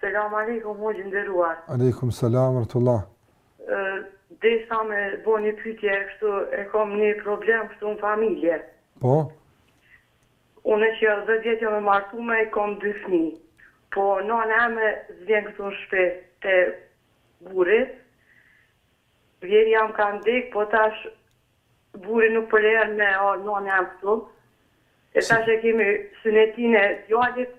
Selam alejkum hoxhë i
nderuar. Alejkum selam
wrahmetullah. Desha me bo një pytje kështu e kom një problem kështu në familje.
Po.
Une që dhjetë vjet jam e martume e kom dy fmi. Po nana eme s'vjen këtu në shpi te burri. Vjehrri jem ka vdek po tash burri nuk po lejon me ardh nana eme këtu. E tash e kemi synetin e
djalit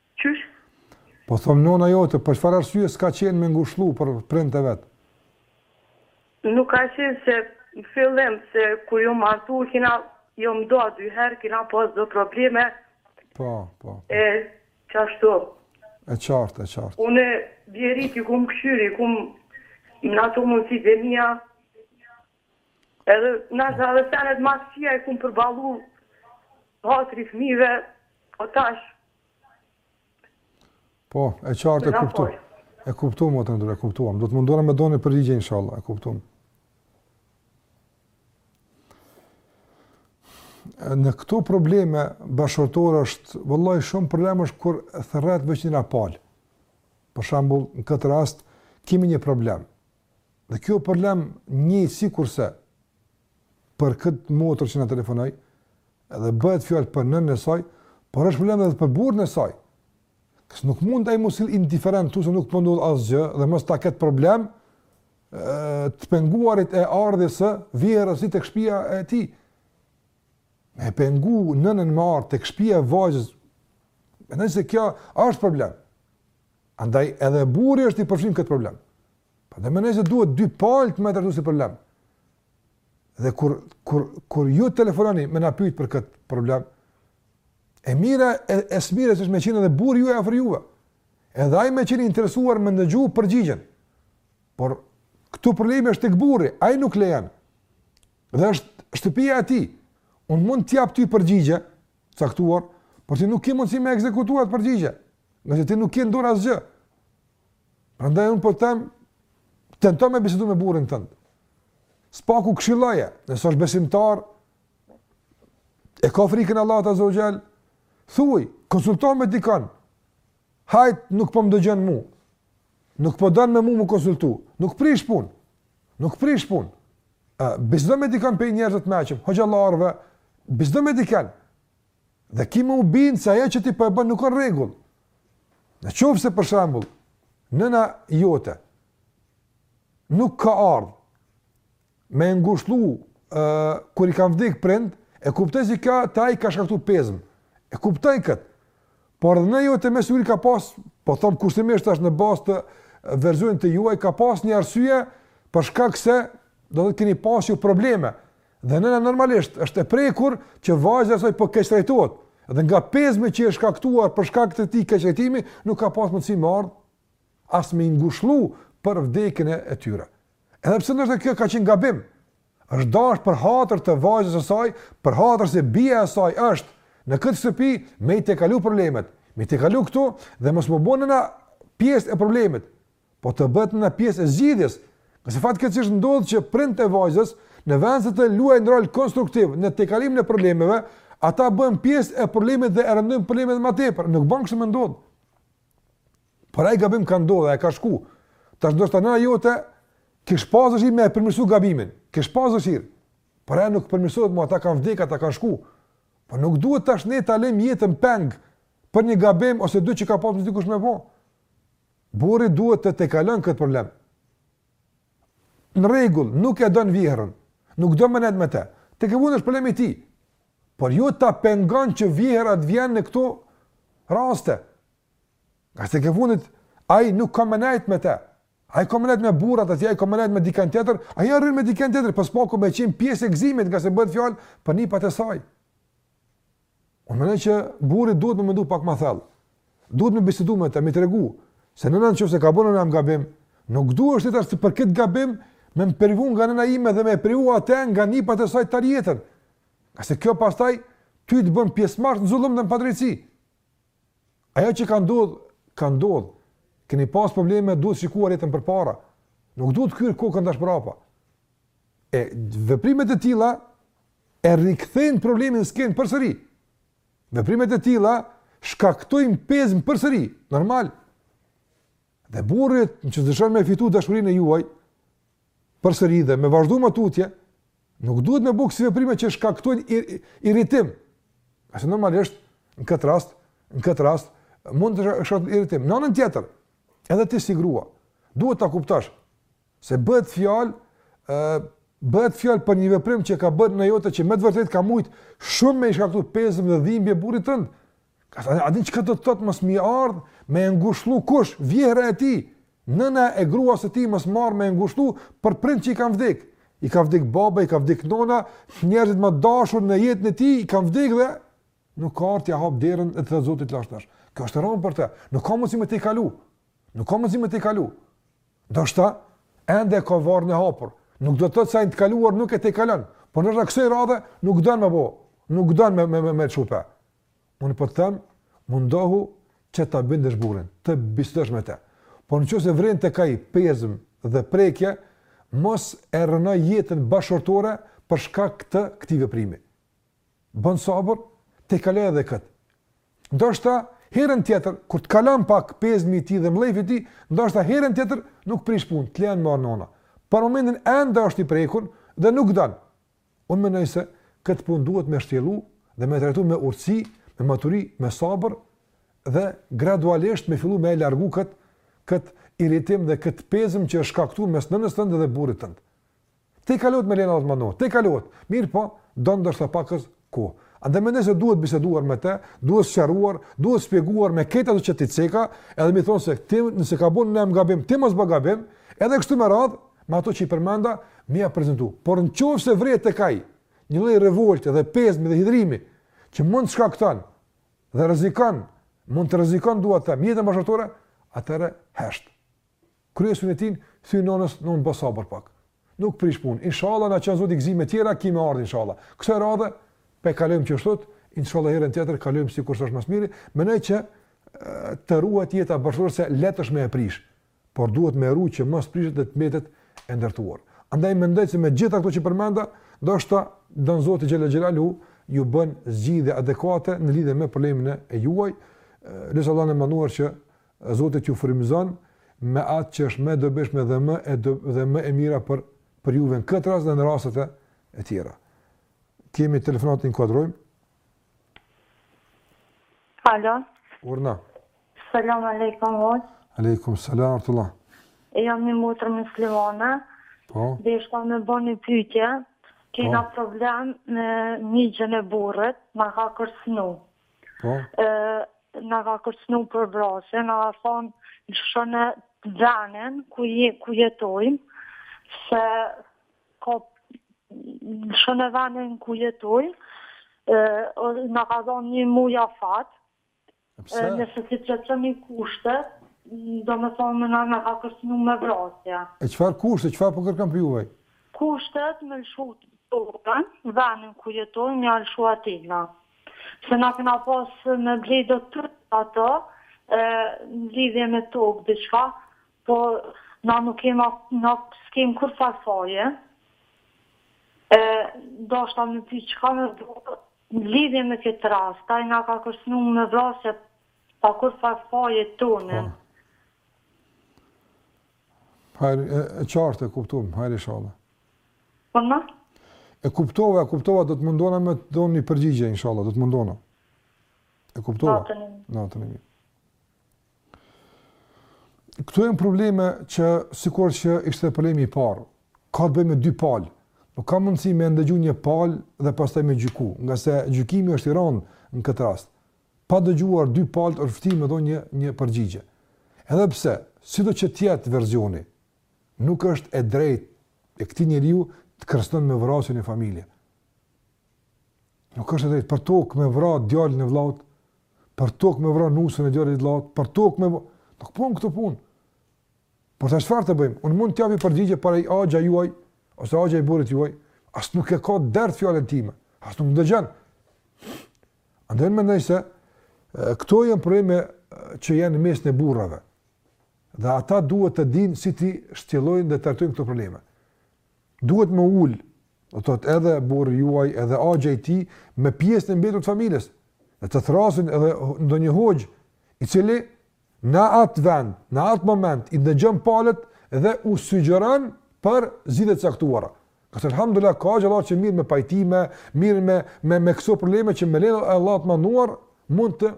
Qysh?
Po thom nona jote për çfarë arsye s'ka qenë me ngushëllu për prindët e vet?
Nuk ka qenë se në fillim se kur jom martu kena jon nda dy herë kena pas do probleme
Po, po, po.
e qashtu.
E qartë, e qartë.
Unë vjerrit i kum kqyr i kum në ato mundësitë e mia. Edhe na ka dhe senet ma të kqia i kum përballu hatri fëmive, o po tash.
Po, e qartë e kuptu. E kuptum, motër e nderume, e kuptum. Do të mundohem me dhon një përgjigje, inshallah, e kuptu. Në këto probleme bashkëshortore është, vëllaj, shumë problem është kur thërret veç njëra palë. Për shembull, në këtë rast, kemi një problem. Dhe kjo problem njëjtë sikurse për këtë motër që na telefonoi, edhe bëhet fjalë për nënën e saj, por është problem edhe për burrin e saj. Kështu nuk mundet ai m'u sjell indiferent thu se nuk po ndodh po asgjë dhe me heshtë ta këtë problem të penguarit e ardhjes së vjehrrës tek shpia e tij. Me pengu nënën me ardhë tek shpia e vajzës, mendoj se kjo është problem. Andaj edhe burri është i përfshirë në këtë problem. Prandaj mendoj se duhet dy palët me trajtu si problem. Dhe kur kur kur ju telefononi me na pyet për këtë problem, e mira e, e së mirës është me qenë edhe burri juaj afër juve. Edhe ai me qenë i interesuar me ndëgju përgjigjen. Por këtu problemi është tek burri, ai nuk lejon. Dhe është shtëpia e tij. Un mund t'jap ty përgjigje të caktuar, por ti nuk ke mundësi me ekzekutu at përgjigje. Ngase ti nuk ke n'dorë asgjë. Prandaj unë po them, tento me bisedu me burrin tënd. S'paku këshilloje, nëse është besimtar, e ka frikën Allahut azze ue xhel, thuj, konsultohu me dikon, hajt nuk po më dëgjon mu, nuk po don me mu m'u konsultu, nuk prish pun, nuk prish pun, bisedu me dikon prej njerëzve t'meçëm, hoxhallarëve, bisedu me dikon, Dhe ki me u bindë se ajo që ti po e bon nuk âsht në rregull. Në qoftë se për shembull, nëna jote, nuk ka ardhë, me ngushllu, uh, kur i kan vdekë prindt, e kuptoj se kjo atij i ka shkaktu pezm, e kuptoj këtë, por edhe nona jote me siguri ka pas, po thom kushtimisht është në bazë të verzionit tuaj, ka pas një arsye, për shkak se domethënë keni pas ju probleme, Dhe nëna normalisht është e prekur që vajza e saj po keqtrajtohet dhe nga pezmi që është shkaktuar për shkak të këtij keqtrajtimi, nuk ka pas mundësi me ardh as me i ngushëllu për vdekjen e tyre. Edhe pse ndoshta kjo ka qenë gabim, është dash për hatër të vajzës së saj, për hatër se bija e saj është në këtë shtëpi me i tejkalu problemet, me i tejkalu këto dhe mos m'u bo nëna pjesë e problemit. Po të bëhet pjesë e zgjidhjes. Ngase fatkeqësisht ndodh që prindt e vajzës në vend se të luajnë rol konstruktiv në tejkalimin e problemeve, ata bëhen pjesë e problemit dhe e rëndojnë problemet më tepër. Nuk bën kështu me ndodh. Por ai gabim ka ndodhur, ai ka shku. Tash ndoshta nëna jote kish pas dëshirë me e përmirësu gabimin. Kish pas dëshirë. Por ai nuk përmirësohet më, ata kanë vdekur, ata kanë shku. Po nuk duhet tash ne ta lëmë jetën peng për një gabim ose dy që ka pasur dikush më vonë. Burri duhet ta tejkalon këtë problem. Në rregull, nuk e don vjehrrën, nuk do me nejt me të. Tekefundit është problem i tij. Por jo ta pengon që vjehrra të vjen në këto raste. Ngase tekefundit, ai nuk ka me nejt me të. Ai ka me nejt me burrat atje, ajo ka me nejt me dikën tjetër, ajo rrin me dikën tjetër, po së paku me qenë pjesë e gëzimit, ngase bëhet fjalë për nipat e saj. Unë mendoj që burri duhet me mendu pak ma thellë. Duhet me bisedu me të, me i tregu se nëna nëse ka bënë një gabim, nuk duhet tash për këtë gabim me më privu nga nëna ime dhe me privu atë nga nipat e saj tërë jetën. Ngase kjo pastaj ty të bën pjesëmarrës në zullum dhe në padrejtësi. Ajo që ka ndodh, ka ndodh. Keni pas probleme, duhet shiku jetën përpara. Nuk duhet kthy kokën tash prapa. E veprimet e tilla e rikthejnë problemin në skenë përsëri. Veprimet e tilla shkaktojnë pezëm përsëri, normal. Dhe burri yt, nëse dëshiron me fitu dashurinë e juaj përsëri dhe me vazhdu ma tutje, nuk duhet me bo kësi veprime që shkaktojnë ir irritim. Ngase normalisht në këtë rast, në këtë rast mund të shkaktojë irritim. Në anën tjetër, edhe ti si grua, duhet ta kuptosh Se bëhet fjalë, ë bëhet fjalë për një veprim që ka bë nëna jote që me të vërtetë ka mujt shumë me i shkaktu pezëm dhe dhimbje burrit tënd. A din çka do të thotë mos me ardh me ngushëllu kush, vjehrra e tij? Nëna e gruas së tij mos me ardh me ngushëllu për prindt që i kanë vdek. I ka vdek baba, i ka vdek nona, njerëzit më të dashur në jetën e tij i kanë vdek dhe nuk ka ardh t'i hap derën e t'i thotë Zoti të lashtë shnosh. Kjo është rëndë për të. Nuk ka mundësi me tejkalu. Nuk ka mundësi me tejkalu. Ndoshta ende e ka varrin e hapur. Nuk do të thotë se ai të kaluarën nuk e tejkalon, por ndoshta kësaj radhe nuk don me bo, nuk don me me me, me t'çu. Unë po të them, mundohu që ta bindësh burrin, të bisedosh me të. Por në qoftë se vren tek ai pezëm dhe prekje, mos e rrëno jetën bashkëshortore për shkak të këtij veprimi. Bën sabër, tejkaloje edhe këtë. Ndoshta herën tjetër kur të kalon pak pezmi i tij dhe mllefi i tij, ndoshta herën tjetër nuk prish punë, të lejon merr nonën. Për momentin ende është i prekur dhe nuk don. Unë mendoj se këtë punë duhet me shtjellu dhe me trajtu me urtësi, me maturi, me sabër dhe gradualisht me fillu me e largu këtë këtë irritim dhe këtë pezëm që është shkaktuar mes nënës tënde dhe burrit tënd. Tejkalohet me lejen e Zotit, tejkalohet. Mirëpo, do ndoshta pakëz kohë. Andaj mendoj se duhet biseduar me të, duhet sqaruar, duhet shpjeguar me këta ato që t'i ceka, edhe me i thon se ti nëse ka bë nëna gabim, ti mos bë gabim, edhe kështu me radhë, me ato që i përmenda, me ia prezantu. Por nëse vren tek ai një lloj revolte dhe pezmi dhe hidhrimi që mund të shkakton dhe rrezikon, mund të rrezikon dua të them jetën bashkëshortore, atëherë hesht. Kryeje synetin, thuj nënës, nënë bë sabër pak. Nuk prish punë. Inshallah na çon Zoti gëzime tjera ki me ardh inshallah. Kësaj radhe po e kalojmë kështu, inshallah herën tjetër kalojmë sikur është më së miri. Mendoj që të ruhet jeta bashkëshortëse lehtë është me e prish, por duhet me rujt që mos prishet dhe të mbetet e ndërtuar. Andaj mendoj se me gjitha këto që përmenda, ndoshta Don Zoti xhele xhelaluhu ju bën zgjidhje adekuate në lidhje me problemin e juve. Lus Allahun e madhëruar që Zoti t'ju frymëzon me atë që është më e dobishme dhe më e dhe më e mira për për juve në këtë rast dhe në rastet e e tjera. Kemi telefonat inkuadrojmë.
Alo.
Urdhno.
Selam aleikum hoxhë.
Aleikum selam tullah.
E jam një motër muslimane.
Po.
Dhe deshta me bo një pytje, kena
po.
problem me një gjini e burrit, na ka kërcnu.
Po.
Ë na ka kërcënu për vrasje, na ka thonë lëshone venin ku je, ku jetojmë se ka lëshone venin ku jetojmë. Ë na ka dhënë një
muaj
afat.
Pse?
Nëse s'i plotësoni kushtet, domethonë me na, na ka kërcënu me vrasje.
E çfarë kushte, çfarë po kërkon prej juve?
Kushtet me lëshu të tokën, venin ku jetojmë, me ja lëshu atina. Se na kena pas me ble do tok ato në lidhje me tokë diçka po na nuk kema na skem kurrfar faje e deshta me pyt çka me bo në lidhje me kët rast ai na ka kërcnu me vrasje pa kurrfar faje
tone. Hajr, e, e qartë e kuptuam, hajr inshallah.
Po na?
E kuptova, e kuptova, do të mundohna me të dhonë përgjigje inshallah, do të mundohna. E kuptova.
Natën.
Natën e mirë. Këto janë probleme që sikur që ishte problemi i parë. Ka të bëjë me dy palë. Nuk ka mundësi me ndëgju një palë dhe pastaj me gjyku, ngase gjykimi është i rëndë në këtë rast. pa dëgjuar dy palët është vështirë me dhënë një një përgjigje. Edhe pse, sido që të jetë versioni, nuk është e drejtë e këtij njeriu të kërcënojë me vrasjen e familjes. Nuk është e drejtë për tokë me vra djalin e vëllaut, për tokë me vra nusen e djalit të vëllaut, për tokë me nuk bon këto punë. Por tash çfarë të bëjmë? Unë mund të japi përgjigje por ai axha juaj ose axha i burrit juaj, as nuk e ka dert fjalën time, as nuk dëgjon. Andaj unë mendoj se këto janë probleme që janë në mesin e burrave. Dhe ata duhet të dinë si t'i shtjellojnë dhe trajtojnë këto probleme. Duhet me u ul, do të thotë edhe burri juaj, edhe axha i tij me pjesën e mbetur të familjes. Dhe të thërrasin edhe ndonjë hoxhë i cili Në atë vend, në atë moment, i dëgjon palët dhe u sugjeron për zgjidhje të caktuara. Kështu alhamdulillah ka hoxhallarë që merren me pajtime, merren me me me këso probleme që me lejen e Allahut të madhëruar mund të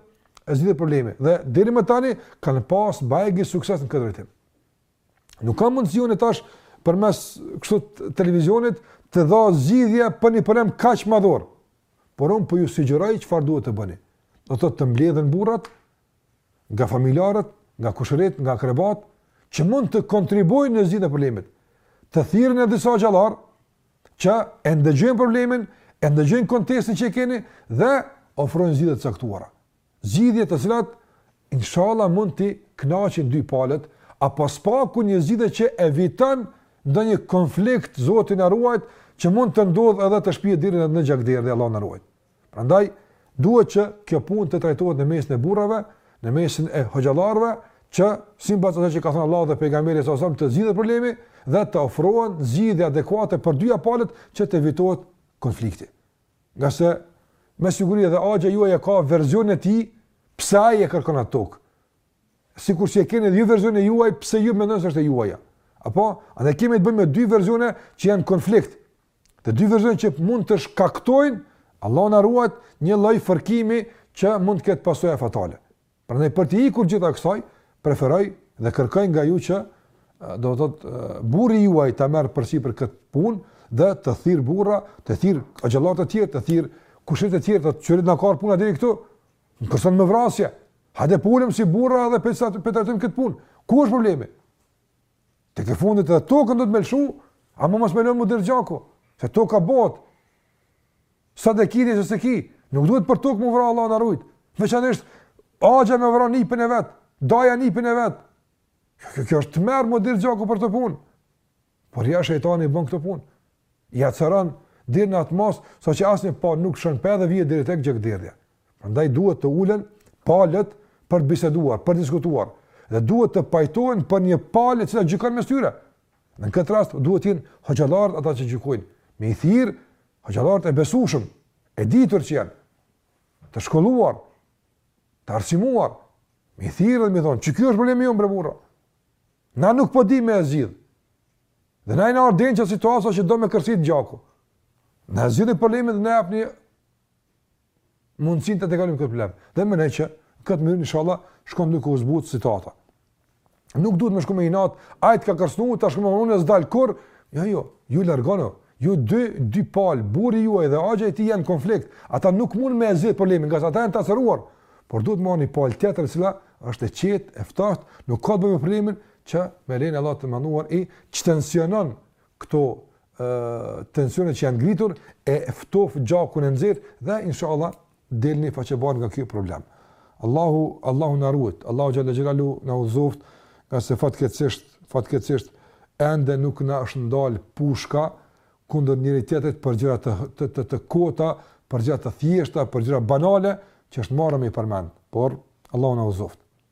zgjidhin probleme. Dhe deri më tani kanë pas bajagi sukses në këtë drejtim. Nuk ka mundësi unë tash përmes kështu televizionit të jap zgjidhje për një problem kaq madhor. Por unë po ju sugjeroj çfarë duhet të bëni. Do të thotë të mblidhen burrat nga familjarët, nga kushërinjtë, nga akrebatë, që mund të kontribuojnë në zgjidhjen e problemit. Të thirren edhe disa hoxhallarë që e ndëgjojnë problemin, e ndëgjojnë kontestin që keni dhe ofrojnë zgjidhje të caktuara. Zgjidhje të cilat inshallah mund t'i kënaqin dy palët apo së paku një zgjidhje që eviton ndonjë konflikt Zoti na ruajt që mund të ndodhë edhe të shpjerë deri edhe në gjakderdhje Allahu na ruajt. Prandaj duhet që kjo punë të trajtohet në mesin e burrave, në mesin e hoxhallarëve, që sipas asaj që ka thënë Allahu dhe pejgamberi alejhi selam të zgjidhet problemi dhe të ofrohen zgjidhje adekuate për dyja palët që të evitohet konflikti. Ngase me siguri edhe axha juaj e ka versionin e tij pse ai e kërkon atë tokë. Sikur që e keni edhe ju versionin e juaj pse ju mendoni se është e juaja. Andaj ne kemi të bëjmë me dy versione që janë në konflikt, Dhe dy versione që mund të shkaktojnë, Allahu na ruajt, një lloj fërkimi që mund të ketë pasoja fatale. Prandaj për të ikur gjithë kësaj, preferoj dhe kërkoj nga ju që do të thotë burri juaj ta marrë përsipër këtë punë dhe të thirrë burra, të thirrë hoxhallarë të tjerë, të thirrë kushërinjtë e tjerë, t'u thotë qyre na ka ardhë puna deri këtu. Na kërcënon me vrasje. Hajde po ulim si burra dhe po e trajtojmë këtë punë. Ku është problemi? Tekefundit edhe tokën duhet me lëshu, ama mos me lënë m'u derdh gjaku, se tokë ka bota sa deshi kjo, se se kjo, nuk duhet për tokë m'u vra, Allah na ruajt, veçanërisht, axha me vra nipin e vet, daja nipin e vet, kjo, kjo, kjo është tmerr m'u derdh gjaku për këto punë, por ja shejtani i bën këto punë, I acaron deri në atë masë, saqë asnjë palë nuk lëshon pe dhe vjen deri tek gjakderdhja. Prandaj duhet të ulen palët për të biseduar, për të diskutuar, dhe duhet të pajtohen për një palë që gjykon mes tyre. Në këtë rast duhet të jenë hoxhallarët ata që gjykojnë, me i thirr hoxhallarët e besueshëm, e ditur që janë të shkolluar, të arsimuar, me i thirr dhe me thënë, "Qiky është problemi jonë bre burra? Na nuk po dimë me e zgjidh." Dhe na, na ka ardh në atë situatë që do me kërsit gjaku. Na e zgjidhni problemin dhe na jepni mundësinë ta tejkalojmë këtë problem. Dhe më në qikëtë mënyrë, inshallah, shkon duke u zbutë situata. Nuk duhet me shku me inat, hajt ka kërcnu, tash shkoj unë e s'ndalem kurrë, jo, jo, ju largonu, ju dy, dy palë, burri juaj dhe axha i tij janë n'konflikt, ata nuk mund me e zgjidh problemin, ngase ata janë të acaruar, por duhet me anë një palë tjetër, e cila është e qetë, e ftohtë, nuk ka të bëjë me problemin, që me lejen e Allahut të Madhëruar i çtensionon këto tensione që janë ngritur e ftoh gjakun e nxehtë dhe inshallah delni faqebardhë nga ky problem. Allahu Allahu na ruajt, Allahu xhel-le xhelaluhu na udhëzoftë, ngase fatkeqësisht fatkeqësisht ende nuk na është ndal pushka kundër njëri tjetrit për gjëra të të të, të kota, për gjëra të thjeshta, për gjëra banale që është marre me i përmend, por Allahu na
udhëzoftë.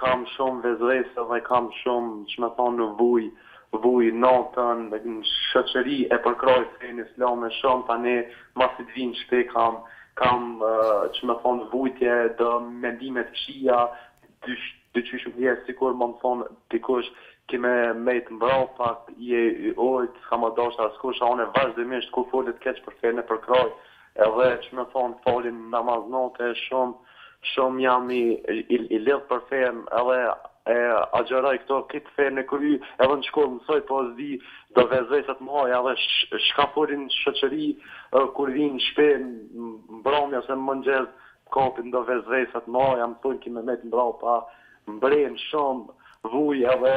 Kam shumë vesvese dhe kam shumë qysh me thënë, vuj vuj natën në shoqëri e përkrah fenë islame shumë tani masi të vij n'shpi kam kam qysh me thënë vujtje do mendime të kqija dhe qysh, herë sikur më m'thotë dikush ki me met mbrapa je i urtë s'ka me të dashtë askush a une vazhdimisht kur folet keq për fenë e përkrah Edhe qysh me thënë fali namaz nate shumë shumë jam i i lidhtë për fenë edhe agjëroj këto kitë fenë e kry edhe n'shkollë mësoj po sdi do vesvese të mëdha edhe çka folin n'shoqëri kur vij n'shpi n'mbrëmje ose n'mëngjes m'kapin do vesvese të mëdha më thonë ki me met mbrapa e shumë vuj edhe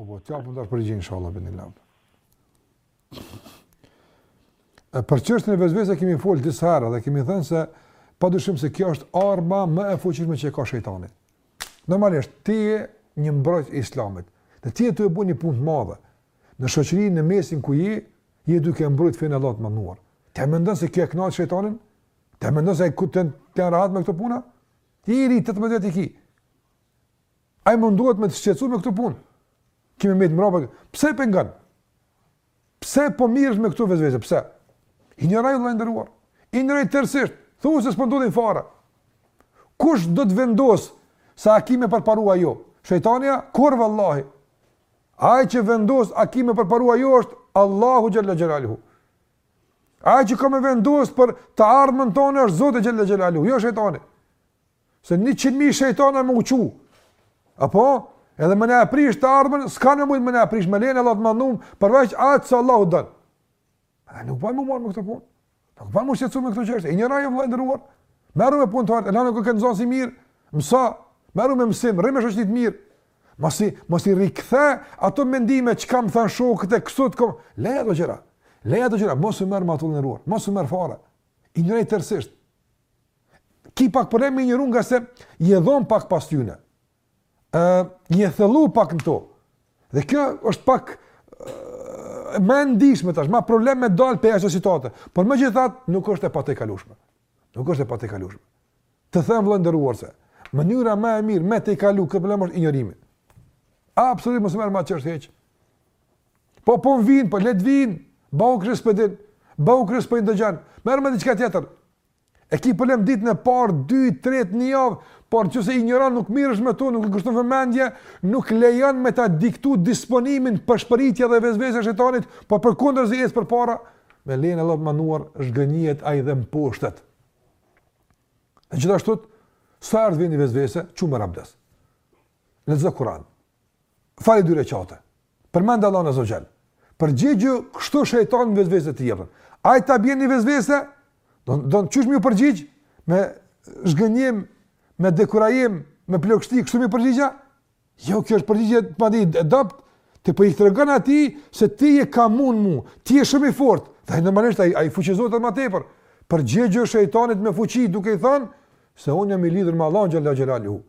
Po
po, ta japim përgjigjen inshallah bi idhnilah. E për çështjen e vesveses kemi fol disa herë dhe kemi thënë se padyshim se kjo është arma më e fuqishme që ka shejtani. Normalisht ti je një mbrojtës i Islamit. Dhe ti je tu bë një punë të madhe. Në shoqërinë në mesin ku je, je duke mbrojtur fenë e Allahut të Madhëruar. Ti mendon se kjo e kënaq shejtanin? Ti mendon se ai ka me të lënë rahat me këtë punë? Ti i rritë të më dhe t'i ki. Ai mundohet me të shqetësu me këtë punë. Ki me met mbrapa. Pse e ngon? Pse po mirresh me këto vesvese? Pse? Injoroji vëlla i nderuar. Injoroji tërësisht. Thuajse s'po ndodhin fare. Kush do të vendosë se a ki me përparu a jo? Shejtani a? Kurrë vallahi. Ai që vendos a ki me përparu a jo është Allahu xhelle xhelaluhu. Ai që ka me vendosë për të ardhmen tonë është Zoti xhelle xhelaluhu. Jo shejtani. Se njëqind mijë shejtana me u çu. Apo? Edhe me na e prish të ardhmen, s'kanë me mujtë me na e prish, me lejen e Allahut të madhnum, përveç atë që Allahu don. A nuk bën me u marrë me këtë punë. Nuk bën me u shqetsu me këtë çështje. Injoroje vëlla i nderuar. Merru me punë të artë, e lanë këtë nëzën si mirë. Mëso, merru me mësim, rri me shoqni të mirë. Mos i, mos i rikthe ato mendime që kam thënë shokë këtë, kështu, kom... Leji ato gjëra. Leji ato gjëra. Mos u merr me to i nderuar. Mos u merr fare. Injoroji tërësisht. Ki pak problem me injoru ngase je dhan pak pas tyne. Uh, je thellu pak në to. Dhe kjo është pak uh, më e ndjeshme tash, ma problem me dalë prej asaj situate. Por megjithatë, nuk është e patejkalueshme. Nuk është e patejkalueshme. Të them vëlla i nderuar se mënyra më e mirë me tejkalu këtë problem është injorimi. Absolutisht mos merru me këtë çështje hiç. Po po vijnë, po le t'vijnë. Banu kinse s'po din. Banu kinse s'po ndëgjon. Merru me diçka tjetër. E ki problem ditën e parë, dy, tretë, një javë, por në qoftë se i injoron nuk mirresh me to, nuk i kushton vëmendje, nuk lejon me ta diktu disponimin pëshpëritja dhe vesvesja e shejtanit, po përkundrazi ec përpara, me lejen e Allahut të madhnuar, zhgënjehet ai dhe mposhtet. E gjithashtu, sa herë të vijnë vesvese, çu merr abdes. Lexo Kuran, fali dy reqate. Përmend Allahun azze ve xhel. Përgjigju kështu shejtanit në vesvese që t'jep. Ai ta bjen një vesvese, do, don qysh me iu përgjigj, me zhgënjim, me dekurajim, me plogështi, kështu me iu përgjigj a? Jo, kjo është përgjigje të madhi, e dobët, ti po i tregon atij se ti e ke mund mu, ti je shumë i fortë, dhe normalisht ai, ai fuqizohet edhe ma tepër, përgjigju shejtanit me fuqi duke i thanë, se unë jam i lidhur me Allahun xhelle xhelaluhu.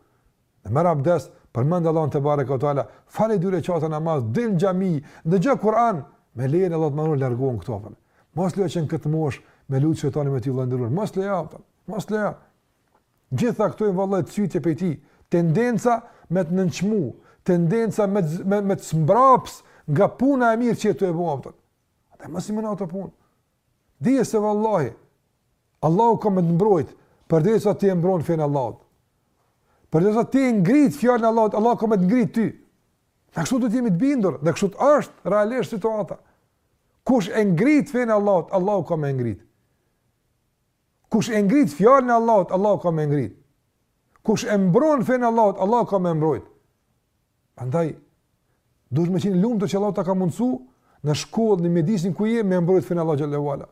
E merr abdest, përmend Allahun tebareke ve teala, fali dy rekate namaz, dil në xhami, dëgjo Kur'an, me lejen e Allahut të madhëruar largohen këto apo. Mos lejo që në këtë moshë me lujt shejtani me ty vëllai Mos lejo apo. Mos lejo. Gjitha këto janë vallahi cytje prej tij, tendenca me të nënçmu, tendenca me me me të zmbraps nga puna e mirë që je tu e bë apo. Atë mos i meno ato punë. Dije se vallahi, Allahu ka me të mbrojt, përderisa ti e mbron fenë e Allahut. Përderisa ti e ngrit fjalën e Allahut, Allahu ka me të ngrit ty. Na kështu duhet të jemi të bindur, dhe kështu është realisht situata. Kush e ngrit fenë e Allahut, Allahu ka me ngrit. Kush e ngrit fjalën e Allahut, Allahu ka me ngrit. Kush e mbron fenë e Allahut, Allahu ka me mbrojt. Prandaj, duhesh me qenë i lumtur që Allahu ta ka mundësu në shkollë, në mjedisin ku je, me mbrojt fenë e Allahut xhelle ue ala.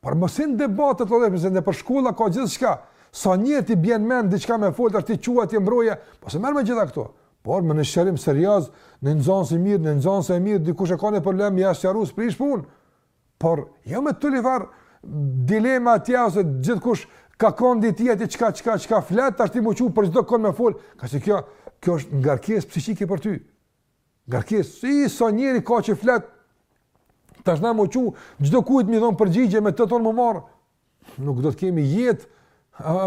Por mos hin në debate të lehme, se nëpër shkolla ka gjithçka, sa njërit i bjen n'mend diçka me folë, tash ti çohu ti mbroje, mos u merr me gjitha këto. Por me një sqarim serioz, një nxënës i mirë, një nxënëse e mirë, dikush e ka një problem, ia sqaru, s'prish punë. Por, jo me turlifar dilema atje, ose gjithkush ka kondi ti atje, çka, çka, çka flet, tash ti m'u çu për çdo kon me folë, ngase kjo, kjo është ngarkesë psikike për ty. Ngarkesë, se sa njeri ka që flet, tash na m'u çu, çdokujt m'i dhonë përgjigje, me të tonë m'u marrë, Nuk do të kemi jetë,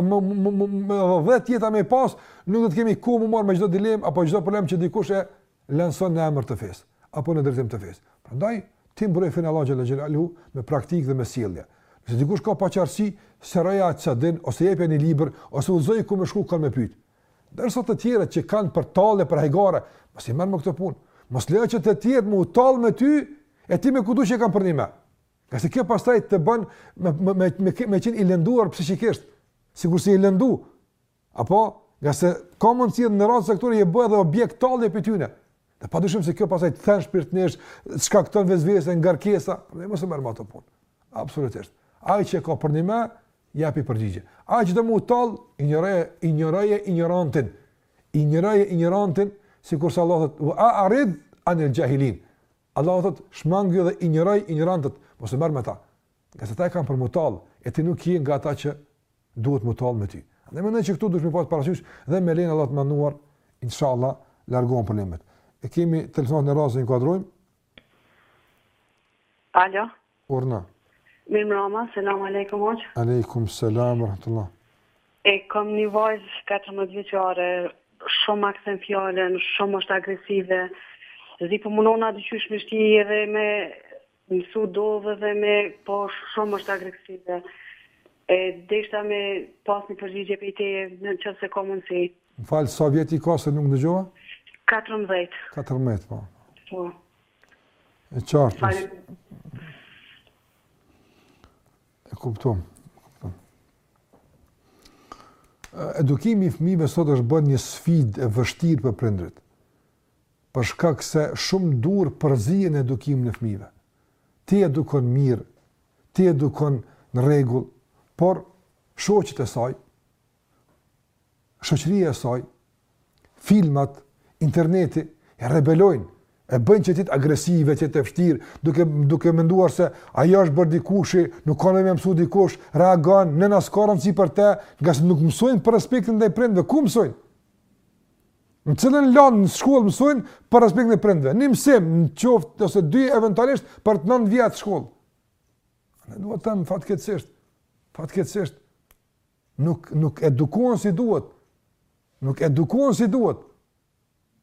me, me, me, me dhetë jeta me pas, nuk do të kemi ku m'u marrë me çdo dilemë, apo çdo problem që dikush e lanson në emër të fesë, apo në drejtim të fesë. Prandaj, ti mbroje fenë e Allahut xhelle xhelaluhu me praktikë dhe me sjellje. Nëse dikush ka paqartësi, sqaroja atë që din, ose jepja një libër, ose udhëzoje ku me shku, kanë me pytë. Ndërsa të tjerët që kanë për tallje e për hajgare, mos u merr me këtë punë. Mos lejo që të tjerët me u tallë me ty, e ti me kujtu që kanë përnime. Ngase kjo pastaj të bën me, me, me, me, me qenë i lënduar psikikisht, sikurse i lëndu, apo ngase ka mundësi në raste të caktuara të bëhesh edhe objekt tallje për tyne, dhe pa dyshim se kjo pastaj të then shpirtnisht, të shkakton vesvese, ngarkesa, dhe mos u merr me atë punë, absolutisht. Ai që e ka përnime, jepi përgjigje. Ai që do m'u tallë, injoroje, injoroje injorantin, injoroje injorantin, sikurse Allahu thotë, a arid, anil xhahilin, Allahu thotë, shmangu dhe injoroji injorantët, mos u merr me ta, ngase ata e kanë për m'u tall, e ti nuk je nga ata që duhet m'u tall me ty. Andaj mendoj që këtu duhet të pas parasysh dhe me lejen e Allahut të madhëruar, inshallah, largohen problemet. E kemi telefonatën e radhës, e inkuadrojmë.
Alo. Urdhno. Mirëmbrëma, selam alejkum hoxhë.
Alejkum selam rahmetullah.
E kam një vajzë 14 vjeçare, shumë ma kthen fjalën, shumë është agresive. S'di, po mundona diqysh me shti edhe me mësu dove dhe me po shumë është agresive. E deshta me pas një përgjigje prej teje në qoftë se ka mundësi.
Më fal, sa vjet i ka se nuk ndëgjova?
14.
14, po.
Po.
E qartë është. E kuptom. Edukimi i fëmijëve sot është bërë një sfidë e vështirë për prindërit. Për shkak se shumë duar përzihen në edukimin e fëmijëve. Ti edukon mirë, ti edukon në rregull, por shoqet e saj, shoqëria e saj, filmat, interneti, e rebelojnë, e bëjnë që të jetë agresive, të jetë e vështirë, duke, duke menduar se ajo është bërë dikushi, nuk ka nevojë me mësu dikush, reagan, nëna s'ka rëndësi për te, ngase nuk mësojnë për respektin ndaj prindve, ku mësojnë? Në cilën landë në shkollë mësojnë për respektin e prindve, një mësim në qoftë ose dy eventualisht për tetë nëntë vjet shkollë. Ne duhet të them fatkeqësisht, fatkeqësisht, nuk nuk edukohen si duhet. Nuk edukohen si duhet.